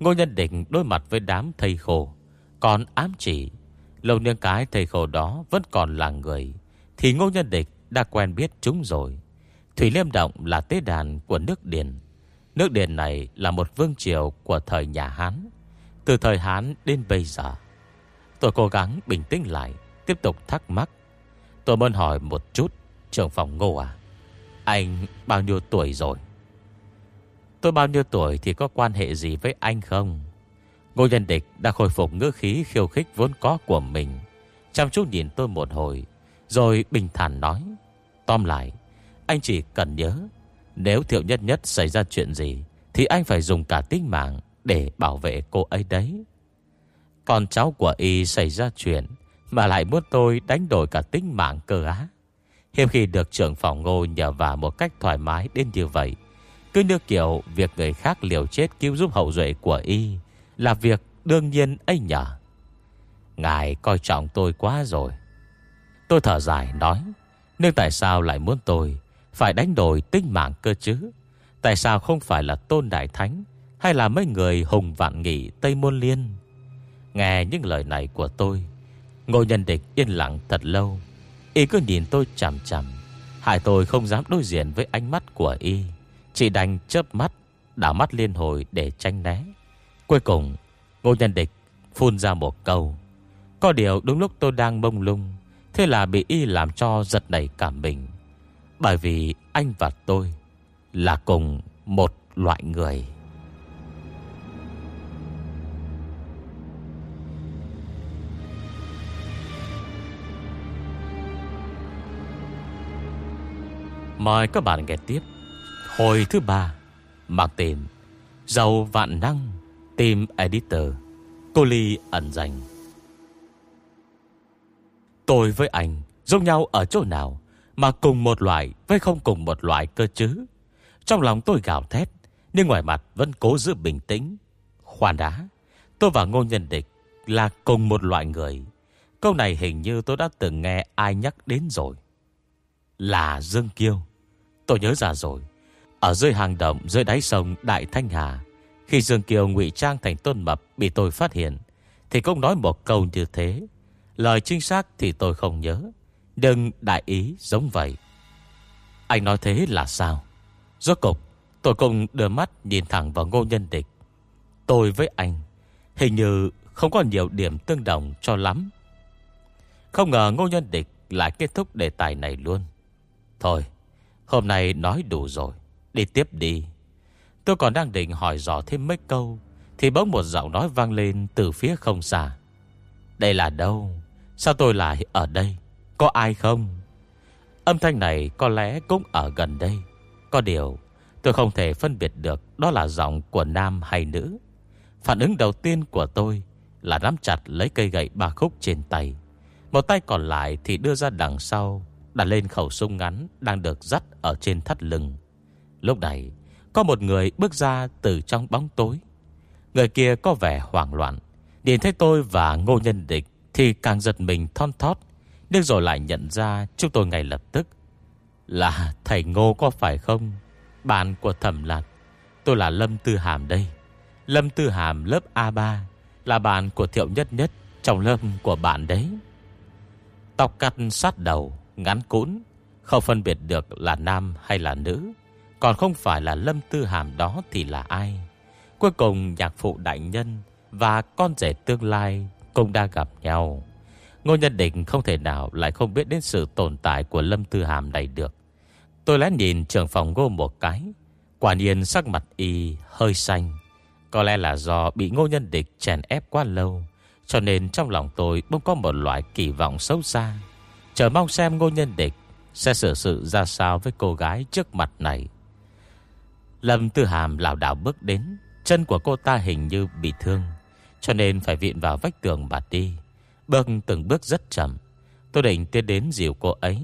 Speaker 1: Ngô nhân địch đối mặt với đám thầy khổ, Còn ám chỉ. Lâu niên cái thầy khổ đó vẫn còn là người, Thì ngô nhân địch đã quen biết chúng rồi. Thủy Liêm Động là tế đàn của nước Điền. Nước Điền này là một vương triều của thời nhà Hán. Từ thời Hán đến bây giờ, Tôi cố gắng bình tĩnh lại, Tiếp tục thắc mắc. Tôi muốn hỏi một chút, Trưởng phòng ngô à Anh bao nhiêu tuổi rồi? Tôi bao nhiêu tuổi thì có quan hệ gì với anh không? Ngô nhân địch đã khôi phục ngữ khí khiêu khích vốn có của mình. Chăm chút nhìn tôi một hồi, Rồi bình thản nói, Tóm lại, Anh chỉ cần nhớ, Nếu thiệu nhất nhất xảy ra chuyện gì, Thì anh phải dùng cả tính mạng để bảo vệ cô ấy đấy. Con cháu của y xảy ra chuyện Mà lại muốn tôi đánh đổi cả tính mạng cơ á. Hiếm khi được trưởng phòng ngô nhờ vào một cách thoải mái đến như vậy, Cứ như kiểu việc người khác liều chết cứu giúp hậu duệ của y Là việc đương nhiên ấy nhờ. Ngài coi trọng tôi quá rồi. Tôi thở dài nói Nhưng tại sao lại muốn tôi Phải đánh đổi tính mạng cơ chứ? Tại sao không phải là tôn đại thánh hay là mấy người hùng vạn nghị Tây Môn Liên? Nghe những lời này của tôi, Ngô nhân địch yên lặng thật lâu. Y cứ nhìn tôi chằm chằm. Hải tôi không dám đối diện với ánh mắt của Y. Chỉ đành chớp mắt, Đảo mắt liên hồi để tranh né. Cuối cùng, Ngô nhân địch phun ra một câu. Có điều đúng lúc tôi đang bông lung, Thế là bị Y làm cho giật nảy cảm mình. Bởi vì anh và tôi Là cùng một loại người. Mời các bạn nghe tiếp. Hồi thứ ba, Mang tên Giàu vạn năng, Team Editor, Cô Ly ẩn danh. Tôi với anh Giống nhau ở chỗ nào Mà cùng một loại với không cùng một loại cơ chứ? Trong lòng tôi gào thét, Nhưng ngoài mặt vẫn cố giữ bình tĩnh. Khoan đã, Tôi và Ngô Nhân Địch Là cùng một loại người. Câu này hình như tôi đã từng nghe ai nhắc đến rồi. Là Dương Kiêu. Tôi nhớ ra rồi. Ở dưới hàng động, dưới đáy sông Đại Thanh Hà, Khi Dương Kiều ngụy trang thành tôn mập Bị tôi phát hiện, Thì cũng nói một câu như thế. Lời chính xác thì tôi không nhớ, Nhưng đại ý giống vậy. Anh nói thế là sao? Rốt cục, tôi cùng đưa mắt nhìn thẳng vào ngô nhân địch. Tôi với anh, Hình như không có nhiều điểm tương đồng cho lắm. Không ngờ ngô nhân địch lại kết thúc đề tài này luôn. Thôi Hôm nay nói đủ rồi. Đi tiếp đi. Tôi còn đang định hỏi dò thêm mấy câu, Thì bỗng một giọng nói vang lên từ phía không xa. Đây là đâu? Sao tôi lại ở đây? Có ai không? Âm thanh này có lẽ cũng ở gần đây. Có điều, tôi không thể phân biệt được Đó là giọng của nam hay nữ. Phản ứng đầu tiên của tôi Là nắm chặt lấy cây gậy ba khúc trên tay. Một tay còn lại thì đưa ra đằng sau Đặt lên khẩu súng ngắn Đang được dắt ở trên thắt lưng. Lúc này, Có một người bước ra từ trong bóng tối. Người kia có vẻ hoảng loạn. Nhìn thấy tôi và ngô nhân địch Thì càng giật mình thon thót, Nhưng rồi lại nhận ra chúng tôi ngay lập tức. Là thầy ngô có phải không? Bạn của thẩm lạc. Tôi là Lâm Tư Hàm đây. Lâm Tư Hàm lớp A3 Là bạn của Thiệu Nhất Nhất Trong lớp của bạn đấy. Tóc cắt sát đầu ngắn cũn, không phân biệt được là nam hay là nữ. Còn không phải là Lâm Tư Hàm đó thì là ai. Cuối cùng nhạc phụ đại nhân và con rể tương lai cũng đã gặp nhau. Ngô Nhân Định không thể nào lại không biết đến sự tồn tại của Lâm Tư Hàm này được. Tôi lén nhìn trưởng phòng ngô một cái. Quả nhiên sắc mặt y hơi xanh Có lẽ là do bị ngô nhân địch chèn ép quá lâu Cho nên trong lòng tôi bỗng có một loại kỳ vọng xấu xa Chờ mong xem ngô nhân địch Sẽ xử sự ra sao với cô gái trước mặt này. Lâm Tư Hàm lảo đảo bước đến, Chân của cô ta hình như bị thương, Cho nên phải viện vào vách tường mà đi. Bước từng bước rất chậm. Tôi định tiến đến dìu cô ấy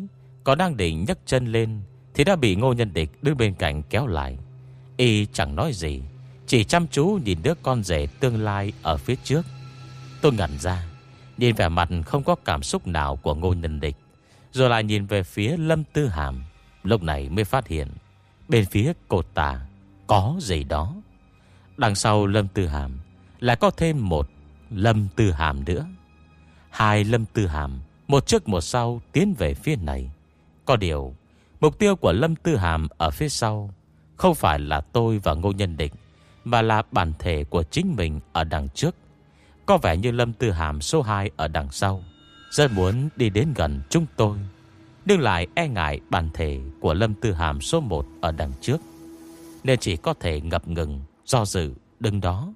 Speaker 1: Có đang định nhấc chân lên Thì đã bị ngô nhân địch đứng bên cạnh kéo lại. Y chẳng nói gì, Chỉ chăm chú nhìn đứa con rể tương lai Ở phía trước. Tôi ngẩn ra. Nhìn vẻ mặt không có cảm xúc nào của ngô nhân địch Rồi lại nhìn về phía Lâm Tư Hàm, Lúc này mới phát hiện Bên phía cột tà Có gì đó. Đằng sau Lâm Tư Hàm Lại có thêm một Lâm Tư Hàm nữa. Hai Lâm Tư Hàm Một trước một sau tiến về phía này. Có điều, Mục tiêu của Lâm Tư Hàm ở phía sau Không phải là tôi và Ngô Nhân Định Mà là bản thể của chính mình ở đằng trước. Có vẻ như Lâm Tư Hàm số 2 ở đằng sau, Rất muốn đi đến gần chúng tôi, Nhưng lại e ngại bản thể của Lâm Tư Hàm số 1 ở đằng trước, Nên chỉ có thể ngập ngừng, Do dự, đứng đó.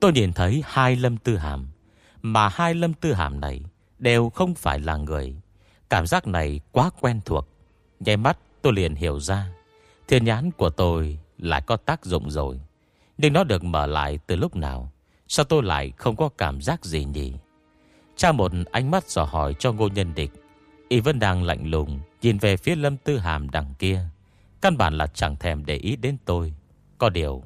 Speaker 1: Tôi nhìn thấy hai Lâm Tư Hàm, Mà hai Lâm Tư Hàm này Đều không phải là người. Cảm giác này quá quen thuộc. Nháy mắt, tôi liền hiểu ra, Thiên nhãn của tôi lại có tác dụng rồi, Nhưng nó được mở lại từ lúc nào? Sao tôi lại không có cảm giác gì nhỉ? Cha một ánh mắt dò hỏi cho ngô nhân địch. Y vẫn đang lạnh lùng, Nhìn về phía lâm tư hàm đằng kia. Căn bản là chẳng thèm để ý đến tôi. Có điều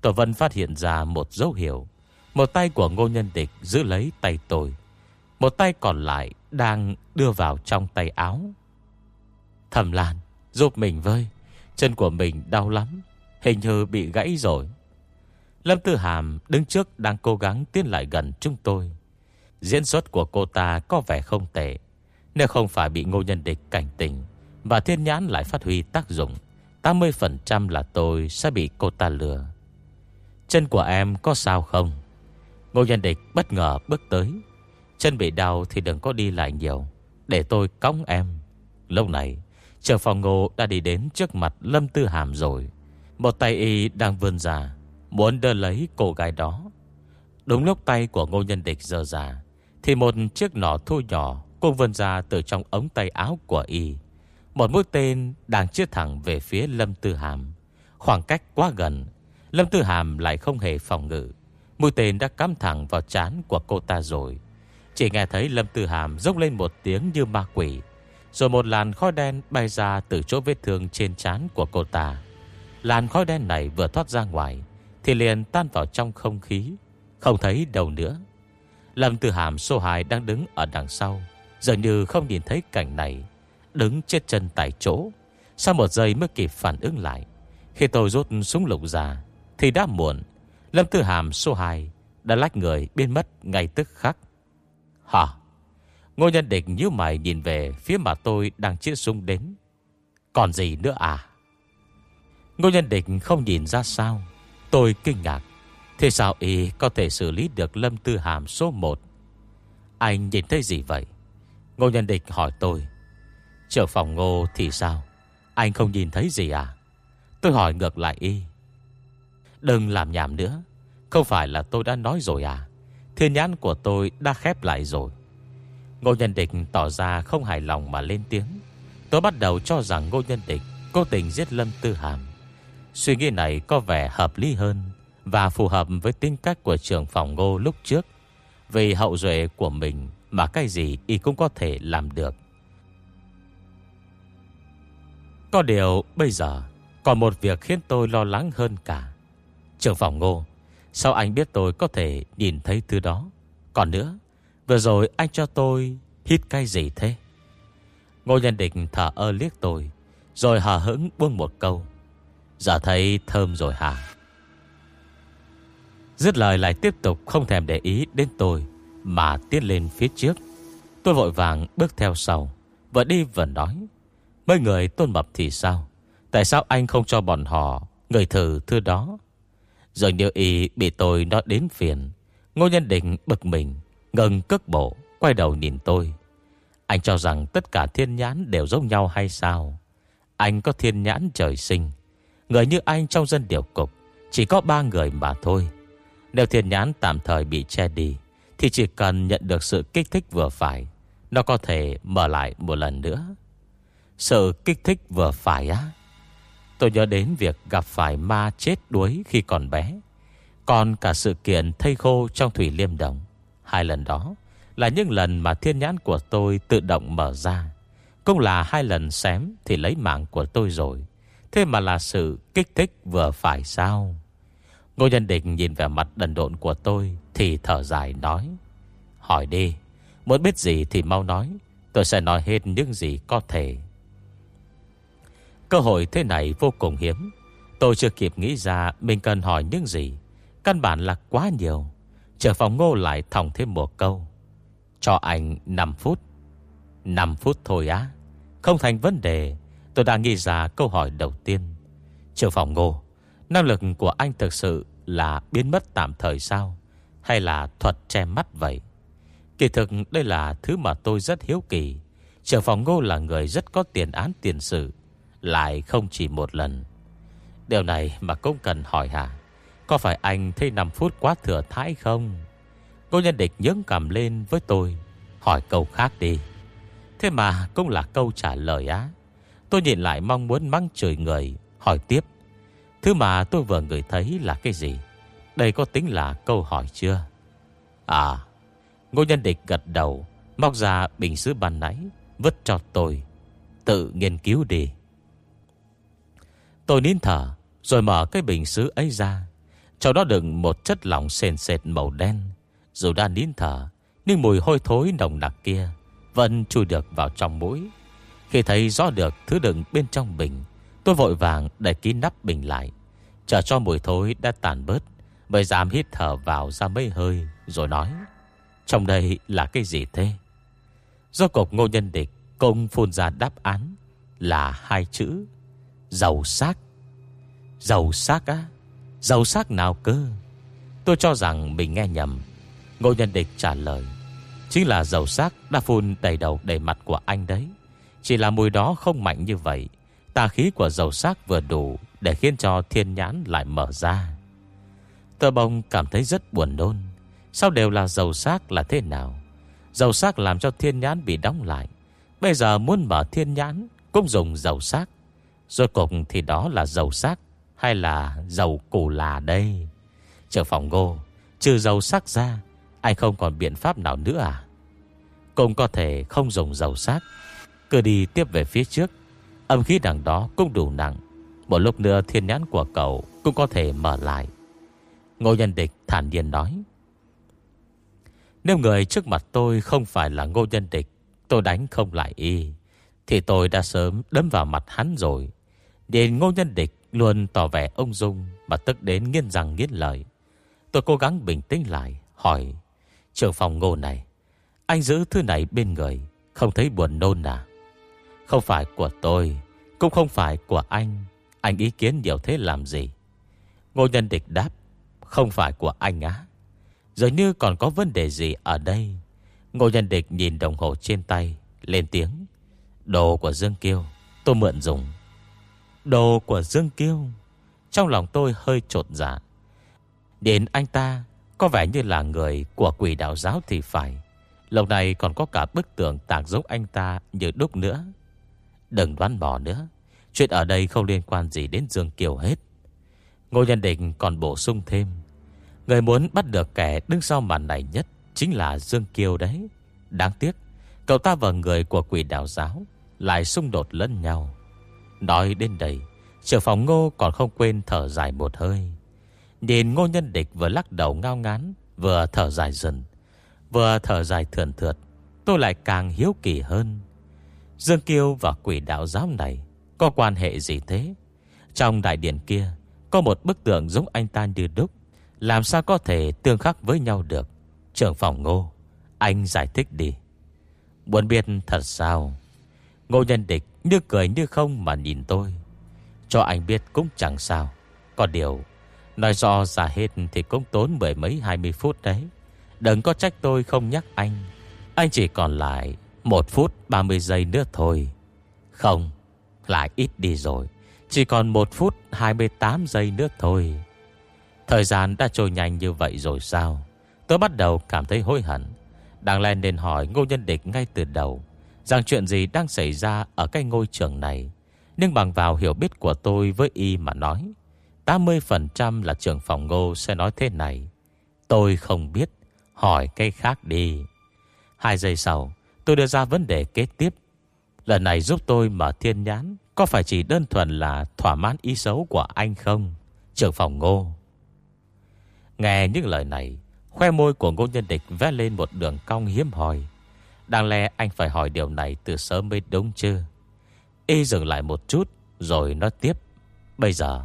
Speaker 1: Tổ vân phát hiện ra một dấu hiệu. Một tay của ngô nhân địch giữ lấy tay tôi. Một tay còn lại Đang đưa vào trong tay áo. Thầm Lan, Giúp mình với. Chân của mình đau lắm, Hình như bị gãy rồi. Lâm Tư Hàm đứng trước đang cố gắng tiến lại gần chúng tôi. Diễn xuất của cô ta có vẻ không tệ. Nếu không phải bị ngô nhân địch cảnh tình Và thiên nhãn lại phát huy tác dụng 80% là tôi sẽ bị cô ta lừa. Chân của em có sao không? Ngô nhân địch bất ngờ bước tới. Chân bị đau thì đừng có đi lại nhiều, Để tôi cõng em. Lúc này Trường phòng ngô đã đi đến trước mặt Lâm Tư Hàm rồi. Một tay y đang vươn ra Muốn đưa lấy cô gái đó. Đúng lúc tay của ngô nhân địch dơ ra, Thì một chiếc nỏ thu nhỏ Cũng vươn ra từ trong ống tay áo của y. Một mũi tên đang chĩa thẳng về phía Lâm Tư Hàm. Khoảng cách quá gần, Lâm Tư Hàm lại không hề phòng ngự. Mũi tên đã cắm thẳng vào chán của cô ta rồi. Chỉ nghe thấy Lâm Tư Hàm dốc lên một tiếng như ma quỷ, Rồi một làn khói đen bay ra từ chỗ vết thương trên chán của cô ta. Làn khói đen này vừa thoát ra ngoài thì liền tan vào trong không khí, Không thấy đâu nữa. Lâm Tư Hàm số 2 đang đứng ở đằng sau Dường như không nhìn thấy cảnh này, Đứng chết chân tại chỗ. Sau một giây mới kịp phản ứng lại, Khi tôi rút súng lục ra, Thì đã muộn, Lâm Tư Hàm số 2 Đã lách người biến mất ngay tức khắc. Hả? Ngô nhân địch như mày nhìn về Phía mà tôi đang chia súng đến. Còn gì nữa à? Ngô nhân địch không nhìn ra sao. Tôi kinh ngạc. Thế sao y có thể xử lý được Lâm Tư Hàm số 1 Anh nhìn thấy gì vậy? Ngô nhân địch hỏi tôi. Trở phòng ngô thì sao? Anh không nhìn thấy gì à? Tôi hỏi ngược lại y. Đừng làm nhảm nữa. Không phải là tôi đã nói rồi à? Thiên nhãn của tôi đã khép lại rồi. Ngô Nhân Địch tỏ ra không hài lòng mà lên tiếng. Tôi bắt đầu cho rằng Ngô Nhân Địch Cố tình giết Lâm Tư Hàm. Suy nghĩ này có vẻ hợp lý hơn Và phù hợp với tính cách của trưởng phòng Ngô lúc trước. Vì hậu duệ của mình Mà cái gì y cũng có thể làm được. Có điều bây giờ Còn một việc khiến tôi lo lắng hơn cả. Trưởng phòng Ngô, Sao anh biết tôi có thể nhìn thấy thứ đó? Còn nữa, Vừa rồi anh cho tôi hít cái gì thế? Ngô Nhân Định thở ơ liếc tôi, Rồi hờ hững buông một câu. Giờ thấy thơm rồi hả? Dứt lời lại tiếp tục không thèm để ý đến tôi, Mà tiến lên phía trước. Tôi vội vàng bước theo sau Vừa đi vừa nói, Mấy người tôn mập thì sao? Tại sao anh không cho bọn họ Người thử thứ đó? Rồi như ý bị tôi nói đến phiền, Ngô Nhân Định bực mình, Ngừng cất bộ, Quay đầu nhìn tôi. Anh cho rằng tất cả thiên nhãn đều giống nhau hay sao? Anh có thiên nhãn trời sinh Người như anh trong dân điều cục, Chỉ có ba người mà thôi. Nếu thiên nhãn tạm thời bị che đi, Thì chỉ cần nhận được sự kích thích vừa phải, Nó có thể mở lại một lần nữa. Sự kích thích vừa phải á? Tôi nhớ đến việc gặp phải ma chết đuối khi còn bé, Còn cả sự kiện thây khô trong Thủy Liêm Đồng. Hai lần đó Là những lần mà thiên nhãn của tôi tự động mở ra, Cũng là hai lần xém Thì lấy mạng của tôi rồi. Thế mà là sự kích thích vừa phải sao? Ngô Nhân Định nhìn vẻ mặt đần độn của tôi, Thì thở dài nói, Hỏi đi, Muốn biết gì thì mau nói, Tôi sẽ nói hết những gì có thể. Cơ hội thế này vô cùng hiếm. Tôi chưa kịp nghĩ ra Mình cần hỏi những gì. Căn bản là quá nhiều. Trở phòng ngô lại thòng thêm một câu, Cho anh 5 phút. 5 phút thôi á. Không thành vấn đề. Tôi đã nghĩ ra câu hỏi đầu tiên. Triệu phòng ngô Năng lực của anh thực sự là biến mất tạm thời sao? Hay là thuật che mắt vậy? Kỳ thực, đây là thứ mà tôi rất hiếu kỳ. Triệu phòng ngô là người rất có tiền án tiền sự, Lại không chỉ một lần. Điều này mà cũng cần hỏi hả? Có phải anh thấy 5 phút quá thừa thái không? Cô nhân địch nhớ cầm lên với tôi, Hỏi câu khác đi. Thế mà cũng là câu trả lời á. Tôi nhìn lại mong muốn mắng chửi người, Hỏi tiếp. Thứ mà tôi vừa ngửi thấy là cái gì? Đây có tính là câu hỏi chưa? À Ngô nhân địch gật đầu, Móc ra bình sứ ban nãy, Vứt cho tôi. Tự nghiên cứu đi. Tôi nín thở, Rồi mở cái bình sứ ấy ra. Trong đó đựng một chất lỏng sền sệt màu đen. Dù đã nín thở, Nhưng mùi hôi thối nồng nặc kia Vẫn chui được vào trong mũi. Khi thấy rõ được thứ đựng bên trong bình, Tôi vội vàng để kín nắp bình lại. Chờ cho mùi thối đã tàn bớt, Mới dám hít thở vào ra mấy hơi, Rồi nói, Trong đây là cái gì thế? Do cục ngô nhân địch Công phun ra đáp án Là hai chữ, Dầu xác. Dầu xác á? Dầu xác nào cơ? Tôi cho rằng mình nghe nhầm. Ngô nhân địch trả lời, Chính là dầu xác đã phun đầy đầu đầy mặt của anh đấy. Chỉ là mùi đó không mạnh như vậy. Tà khí của dầu xác vừa đủ Để khiến cho thiên nhãn lại mở ra. Tờ bông cảm thấy rất buồn nôn. Sao đều là dầu xác là thế nào? Dầu xác làm cho thiên nhãn bị đóng lại. Bây giờ muốn mở thiên nhãn Cũng dùng dầu xác Rồi cùng thì đó là dầu xác Hay là dầu củ là đây? Trưởng phòng ngô, Trừ dầu sắc ra, Anh không còn biện pháp nào nữa à? Cũng có thể không dùng dầu sắc. Cứ đi tiếp về phía trước. Âm khí đằng đó cũng đủ nặng. Một lúc nữa thiên nhãn của cậu Cũng có thể mở lại. Ngô nhân địch thản nhiên nói, Nếu người trước mặt tôi Không phải là ngô nhân địch, Tôi đánh không lại y, Thì tôi đã sớm đấm vào mặt hắn rồi. Nên ngô nhân địch Luôn tỏ vẻ ông dung Mà tức đến nghiên rằng nghiên lời Tôi cố gắng bình tĩnh lại, Hỏi Trường phòng ngô này, Anh giữ thứ này bên người, Không thấy buồn nôn à? Không phải của tôi, Cũng không phải của anh. Anh ý kiến nhiều thế làm gì? Ngô nhân địch đáp, Không phải của anh á. Dường như còn có vấn đề gì ở đây. Ngô nhân địch nhìn đồng hồ trên tay, Lên tiếng, Đồ của Dương Kiêu, Tôi mượn dùng. Đồ của Dương Kiêu? Trong lòng tôi hơi trột dạ. Đến anh ta, Có vẻ như là người của quỷ đạo giáo thì phải. Lâu này còn có cả bức tượng tạc giống anh ta như đúc nữa. Đừng đoán bỏ nữa. Chuyện ở đây không liên quan gì đến Dương Kiều hết. Ngô Nhân Định còn bổ sung thêm. Người muốn bắt được kẻ đứng sau màn này nhất Chính là Dương Kiều đấy. Đáng tiếc, Cậu ta và người của quỷ đạo giáo Lại xung đột lẫn nhau. Nói đến đây, Trưởng phòng ngô còn không quên thở dài một hơi. Nhìn ngô nhân địch vừa lắc đầu ngao ngán, Vừa thở dài dần, Vừa thở dài thườn thượt, Tôi lại càng hiếu kỳ hơn. Dương Kiêu và quỷ đạo giáo này Có quan hệ gì thế? Trong đại điện kia, Có một bức tượng giống anh ta như đúc. Làm sao có thể tương khắc với nhau được? Trưởng phòng ngô, Anh giải thích đi. Muốn biết thật sao? Ngô nhân địch như cười như không mà nhìn tôi. Cho anh biết cũng chẳng sao. Có điều, Nói do giả hết thì cũng tốn mười mấy hai mươi phút đấy. Đừng có trách tôi không nhắc anh. Anh chỉ còn lại một phút 30 giây nữa thôi. Không, Lại ít đi rồi. Chỉ còn một phút 28 giây nữa thôi. Thời gian đã trôi nhanh như vậy rồi sao? Tôi bắt đầu cảm thấy hối hận. Đang lên nên hỏi Ngô Nhân Địch ngay từ đầu, Rằng chuyện gì đang xảy ra Ở cái ngôi trường này. Nhưng bằng vào hiểu biết của tôi với y mà nói 80% là trưởng phòng Ngô sẽ nói thế này. Tôi không biết, Hỏi cái khác đi. Hai giây sau Tôi đưa ra vấn đề kế tiếp. Lần này giúp tôi mở thiên nhãn, Có phải chỉ đơn thuần là thỏa mãn ý xấu của anh không, Trưởng phòng Ngô? Nghe những lời này, Khoe môi của ngô nhân địch vẽ lên một đường cong hiếm hoi. Đáng lẽ anh phải hỏi điều này từ sớm mới đúng chứ? Y dừng lại một chút, Rồi nói tiếp. Bây giờ,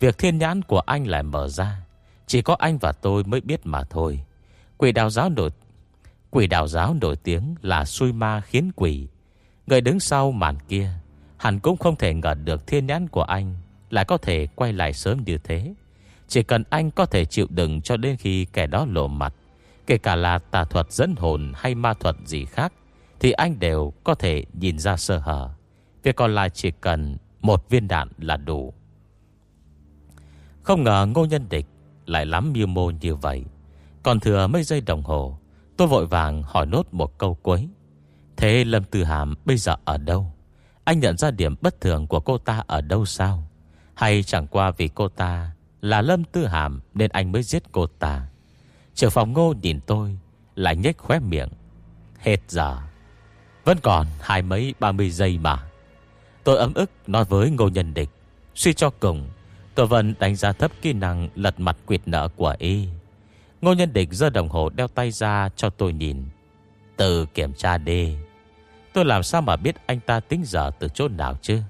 Speaker 1: Việc thiên nhãn của anh lại mở ra. Chỉ có anh và tôi mới biết mà thôi. Quỷ đào giáo nổi Quỷ đạo giáo nổi tiếng là xui ma khiến quỷ. Người đứng sau màn kia Hẳn cũng không thể ngờ được thiên nhãn của anh Lại có thể quay lại sớm như thế. Chỉ cần anh có thể chịu đựng cho đến khi kẻ đó lộ mặt, Kể cả là tà thuật dẫn hồn hay ma thuật gì khác, Thì anh đều có thể nhìn ra sơ hở. Việc còn lại chỉ cần một viên đạn là đủ. Không ngờ ngô nhân địch lại lắm miêu mô như vậy. Còn thừa mấy giây đồng hồ Tôi vội vàng hỏi nốt một câu cuối. Thế Lâm Tư Hàm bây giờ ở đâu? Anh nhận ra điểm bất thường của cô ta ở đâu sao? Hay chẳng qua vì cô ta là Lâm Tư Hàm Nên anh mới giết cô ta? Trưởng phòng ngô nhìn tôi, Lại nhếch khóe miệng. Hết giờ. Vẫn còn hai mấy ba mươi giây mà. Tôi ấm ức nói với ngô nhân địch. Suy cho cùng, Tôi vẫn đánh giá thấp kỹ năng lật mặt quyệt nợ của y. Ngô nhân địch giơ đồng hồ đeo tay ra cho tôi nhìn. Từ kiểm tra đi. Tôi làm sao mà biết anh ta tính giờ từ chỗ nào chứ?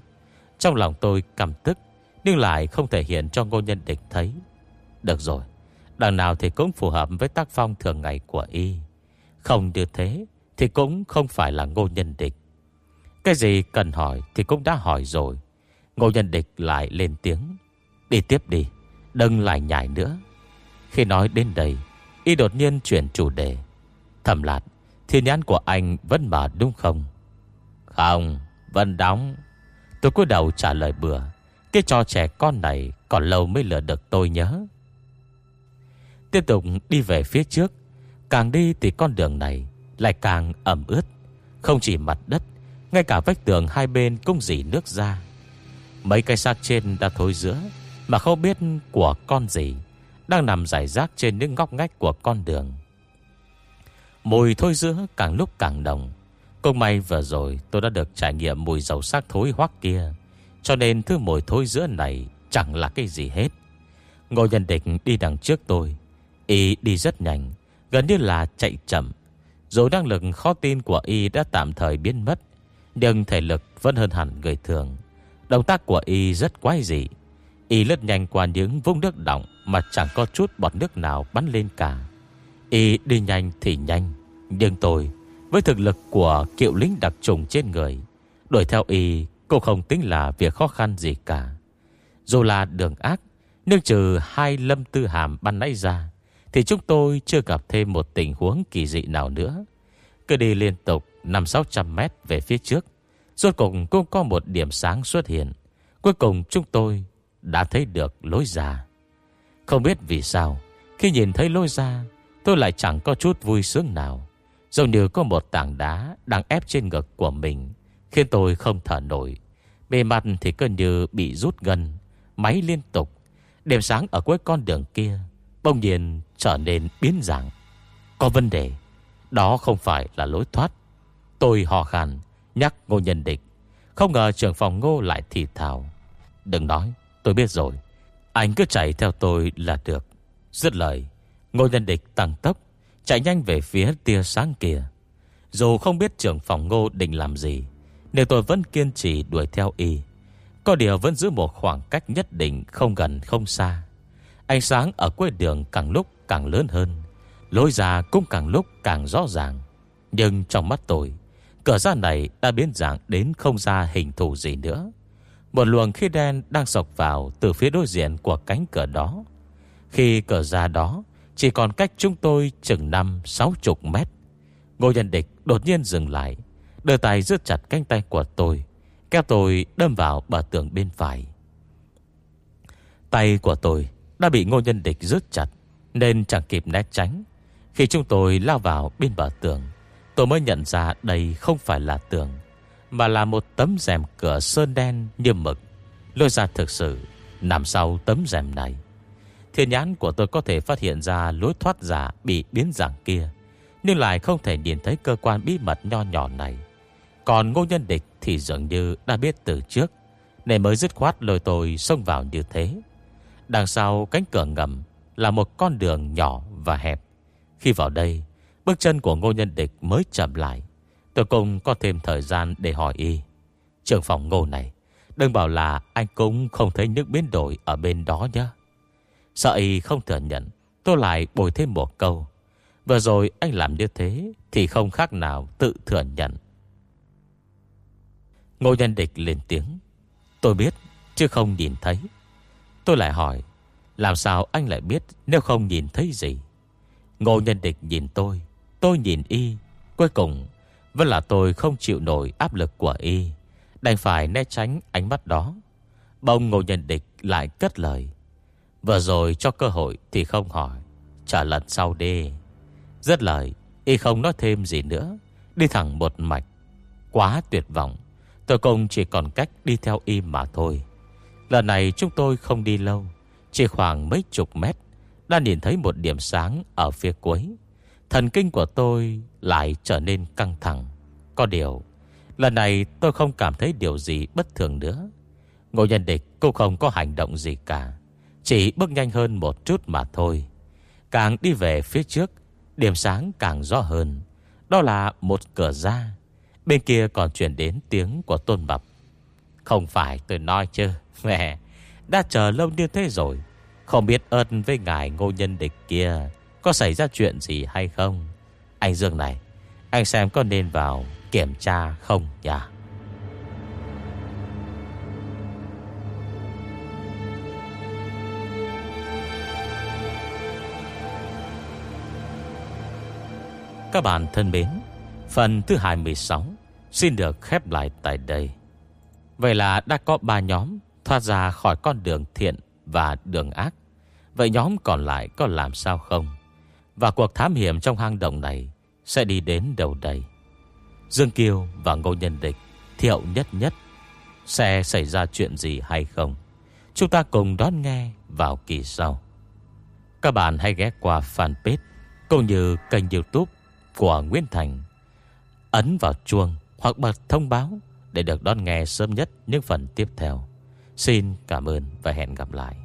Speaker 1: Trong lòng tôi cầm tức, nhưng lại không thể hiện cho ngô nhân địch thấy. Được rồi, Đằng nào thì cũng phù hợp với tác phong thường ngày của y. Không như thế Thì cũng không phải là ngô nhân địch. Cái gì cần hỏi Thì cũng đã hỏi rồi. Ngô nhân địch lại lên tiếng. Đi tiếp đi, Đừng lại nhảy nữa. Khi nói đến đây Y đột nhiên chuyển chủ đề Thầm lạt Thiên nhãn của anh vẫn mở đúng không Không Vẫn đóng Tôi cúi đầu trả lời bừa cái trò trẻ con này còn lâu mới lừa được tôi nhớ. Tiếp tục đi về phía trước. Càng đi thì con đường này lại càng ẩm ướt. Không chỉ mặt đất, ngay cả vách tường hai bên cũng dỉ nước ra. Mấy cây xác trên đã thối giữa, mà không biết của con gì, đang nằm rải rác trên những ngóc ngách của con đường. Mùi thôi giữa càng lúc càng đồng. Cũng may vừa rồi tôi đã được trải nghiệm mùi dầu xác thối hoắc kia. Cho nên thứ mùi thối giữa này Chẳng là cái gì hết Ngô nhân địch đi đằng trước tôi Y đi rất nhanh, Gần như là chạy chậm Dù năng lực khó tin của Y đã tạm thời biến mất, Nhưng thể lực vẫn hơn hẳn người thường Động tác của Y rất quái dị Y lướt nhanh qua những vũng nước động Mà chẳng có chút bọt nước nào bắn lên cả. Y đi nhanh thì nhanh, Nhưng tôi, Với thực lực của kiệu lính đặc trùng trên người, Đuổi theo Y cũng không tính là việc khó khăn gì cả. Dù là đường ác, Nhưng trừ hai lâm tư hàm ban nãy ra, Thì chúng tôi chưa gặp thêm một tình huống kỳ dị nào nữa. Cứ đi liên tục 5-600 mét về phía trước, Rốt cùng cũng có một điểm sáng xuất hiện. Cuối cùng chúng tôi đã thấy được lối ra. Không biết vì sao, Khi nhìn thấy lối ra, Tôi lại chẳng có chút vui sướng nào. Giống như có một tảng đá đang ép trên ngực của mình, Khiến tôi không thở nổi. Bề mặt thì cứ như bị rút gần Máy liên tục. Đêm sáng ở cuối con đường kia, Bỗng nhiên trở nên biến dạng. Có vấn đề, Đó không phải là lối thoát. Tôi hò khàn Nhắc ngô nhân địch. Không ngờ trưởng phòng ngô lại thì thào. Đừng nói tôi biết rồi. Anh cứ chạy theo tôi là được. Dứt lời Ngô nhân địch tăng tốc, Chạy nhanh về phía tia sáng kia. Dù không biết trưởng phòng ngô định làm gì nếu tôi vẫn kiên trì đuổi theo y. Có điều vẫn giữ một khoảng cách nhất định Không gần, không xa. Ánh sáng ở cuối đường càng lúc càng lớn hơn, Lối ra cũng càng lúc càng rõ ràng. Nhưng trong mắt tôi, Cửa ra này đã biến dạng đến không ra hình thù gì nữa. Một luồng khí đen đang sọc vào Từ phía đối diện của cánh cửa đó. Khi cửa ra đó, Chỉ còn cách chúng tôi chừng 5-60 mét. Ngô nhân địch đột nhiên dừng lại, Đưa tay giữ chặt cánh tay của tôi, Kéo tôi đâm vào bờ tường bên phải. Tay của tôi đã bị ngô nhân địch rút chặt, Nên chẳng kịp né tránh. Khi chúng tôi lao vào bên bờ tường, Tôi mới nhận ra đây không phải là tường. Mà là một tấm rèm cửa sơn đen như mực. Lôi ra thực sự, Nằm sau tấm rèm này. Thiên nhãn của tôi có thể phát hiện ra Lối thoát giả bị biến dạng kia, Nhưng lại không thể nhìn thấy cơ quan bí mật nho nhỏ này. Còn ngô nhân địch thì dường như đã biết từ trước, Nên mới dứt khoát lôi tôi xông vào như thế. Đằng sau cánh cửa ngầm Là một con đường nhỏ và hẹp. Khi vào đây, Bước chân của ngô nhân địch mới chậm lại. Tôi cũng có thêm thời gian để hỏi y. Trường phòng ngô này, Đừng bảo là anh cũng không thấy những biến đổi Ở bên đó nhé. Sợ y không thừa nhận, Tôi lại bồi thêm một câu. Vừa rồi anh làm như thế Thì không khác nào tự thừa nhận. Ngô nhân địch lên tiếng. Tôi biết, chứ không nhìn thấy. Tôi lại hỏi, Làm sao anh lại biết nếu không nhìn thấy gì? Ngô nhân địch nhìn tôi Tôi nhìn y, Cuối cùng vẫn là tôi không chịu nổi áp lực của y. Đành phải né tránh ánh mắt đó. Bông ngồi nhận địch lại cất lời. Vừa rồi cho cơ hội thì không hỏi. Trả lần sau đi. Rất lời, Y không nói thêm gì nữa. Đi thẳng một mạch. Quá tuyệt vọng. Tôi cùng chỉ còn cách đi theo y mà thôi. Lần này chúng tôi không đi lâu. Chỉ khoảng mấy chục mét. Đã nhìn thấy một điểm sáng ở phía cuối. Thần kinh của tôi lại trở nên căng thẳng. Có điều, Lần này tôi không cảm thấy điều gì bất thường nữa. Ngô nhân địch cũng không có hành động gì cả, Chỉ bước nhanh hơn một chút mà thôi. Càng đi về phía trước, Điểm sáng càng rõ hơn. Đó là một cửa ra, Bên kia còn chuyển đến tiếng của Tôn Mập. Không phải tôi nói chứ, Mẹ, Đã chờ lâu như thế rồi. Không biết ơn với ngài ngô nhân địch kia Có xảy ra chuyện gì hay không? Anh Dương này, Anh xem có nên vào kiểm tra không nhỉ? Các bạn thân mến, Phần thứ 26 Xin được khép lại tại đây. Vậy là đã có 3 nhóm Thoát ra khỏi con đường thiện Và đường ác. Vậy nhóm còn lại có làm sao không? Và cuộc thám hiểm trong hang động này sẽ đi đến đầu đầy Dương Kiều và Ngô Nhân Địch, Thiệu nhất nhất, Sẽ xảy ra chuyện gì hay không? Chúng ta cùng đón nghe vào kỳ sau. Các bạn hãy ghé qua fanpage Cũng như kênh youtube của Nguyễn Thành. Ấn vào chuông hoặc bật thông báo Để được đón nghe sớm nhất những phần tiếp theo. Xin cảm ơn và hẹn gặp lại.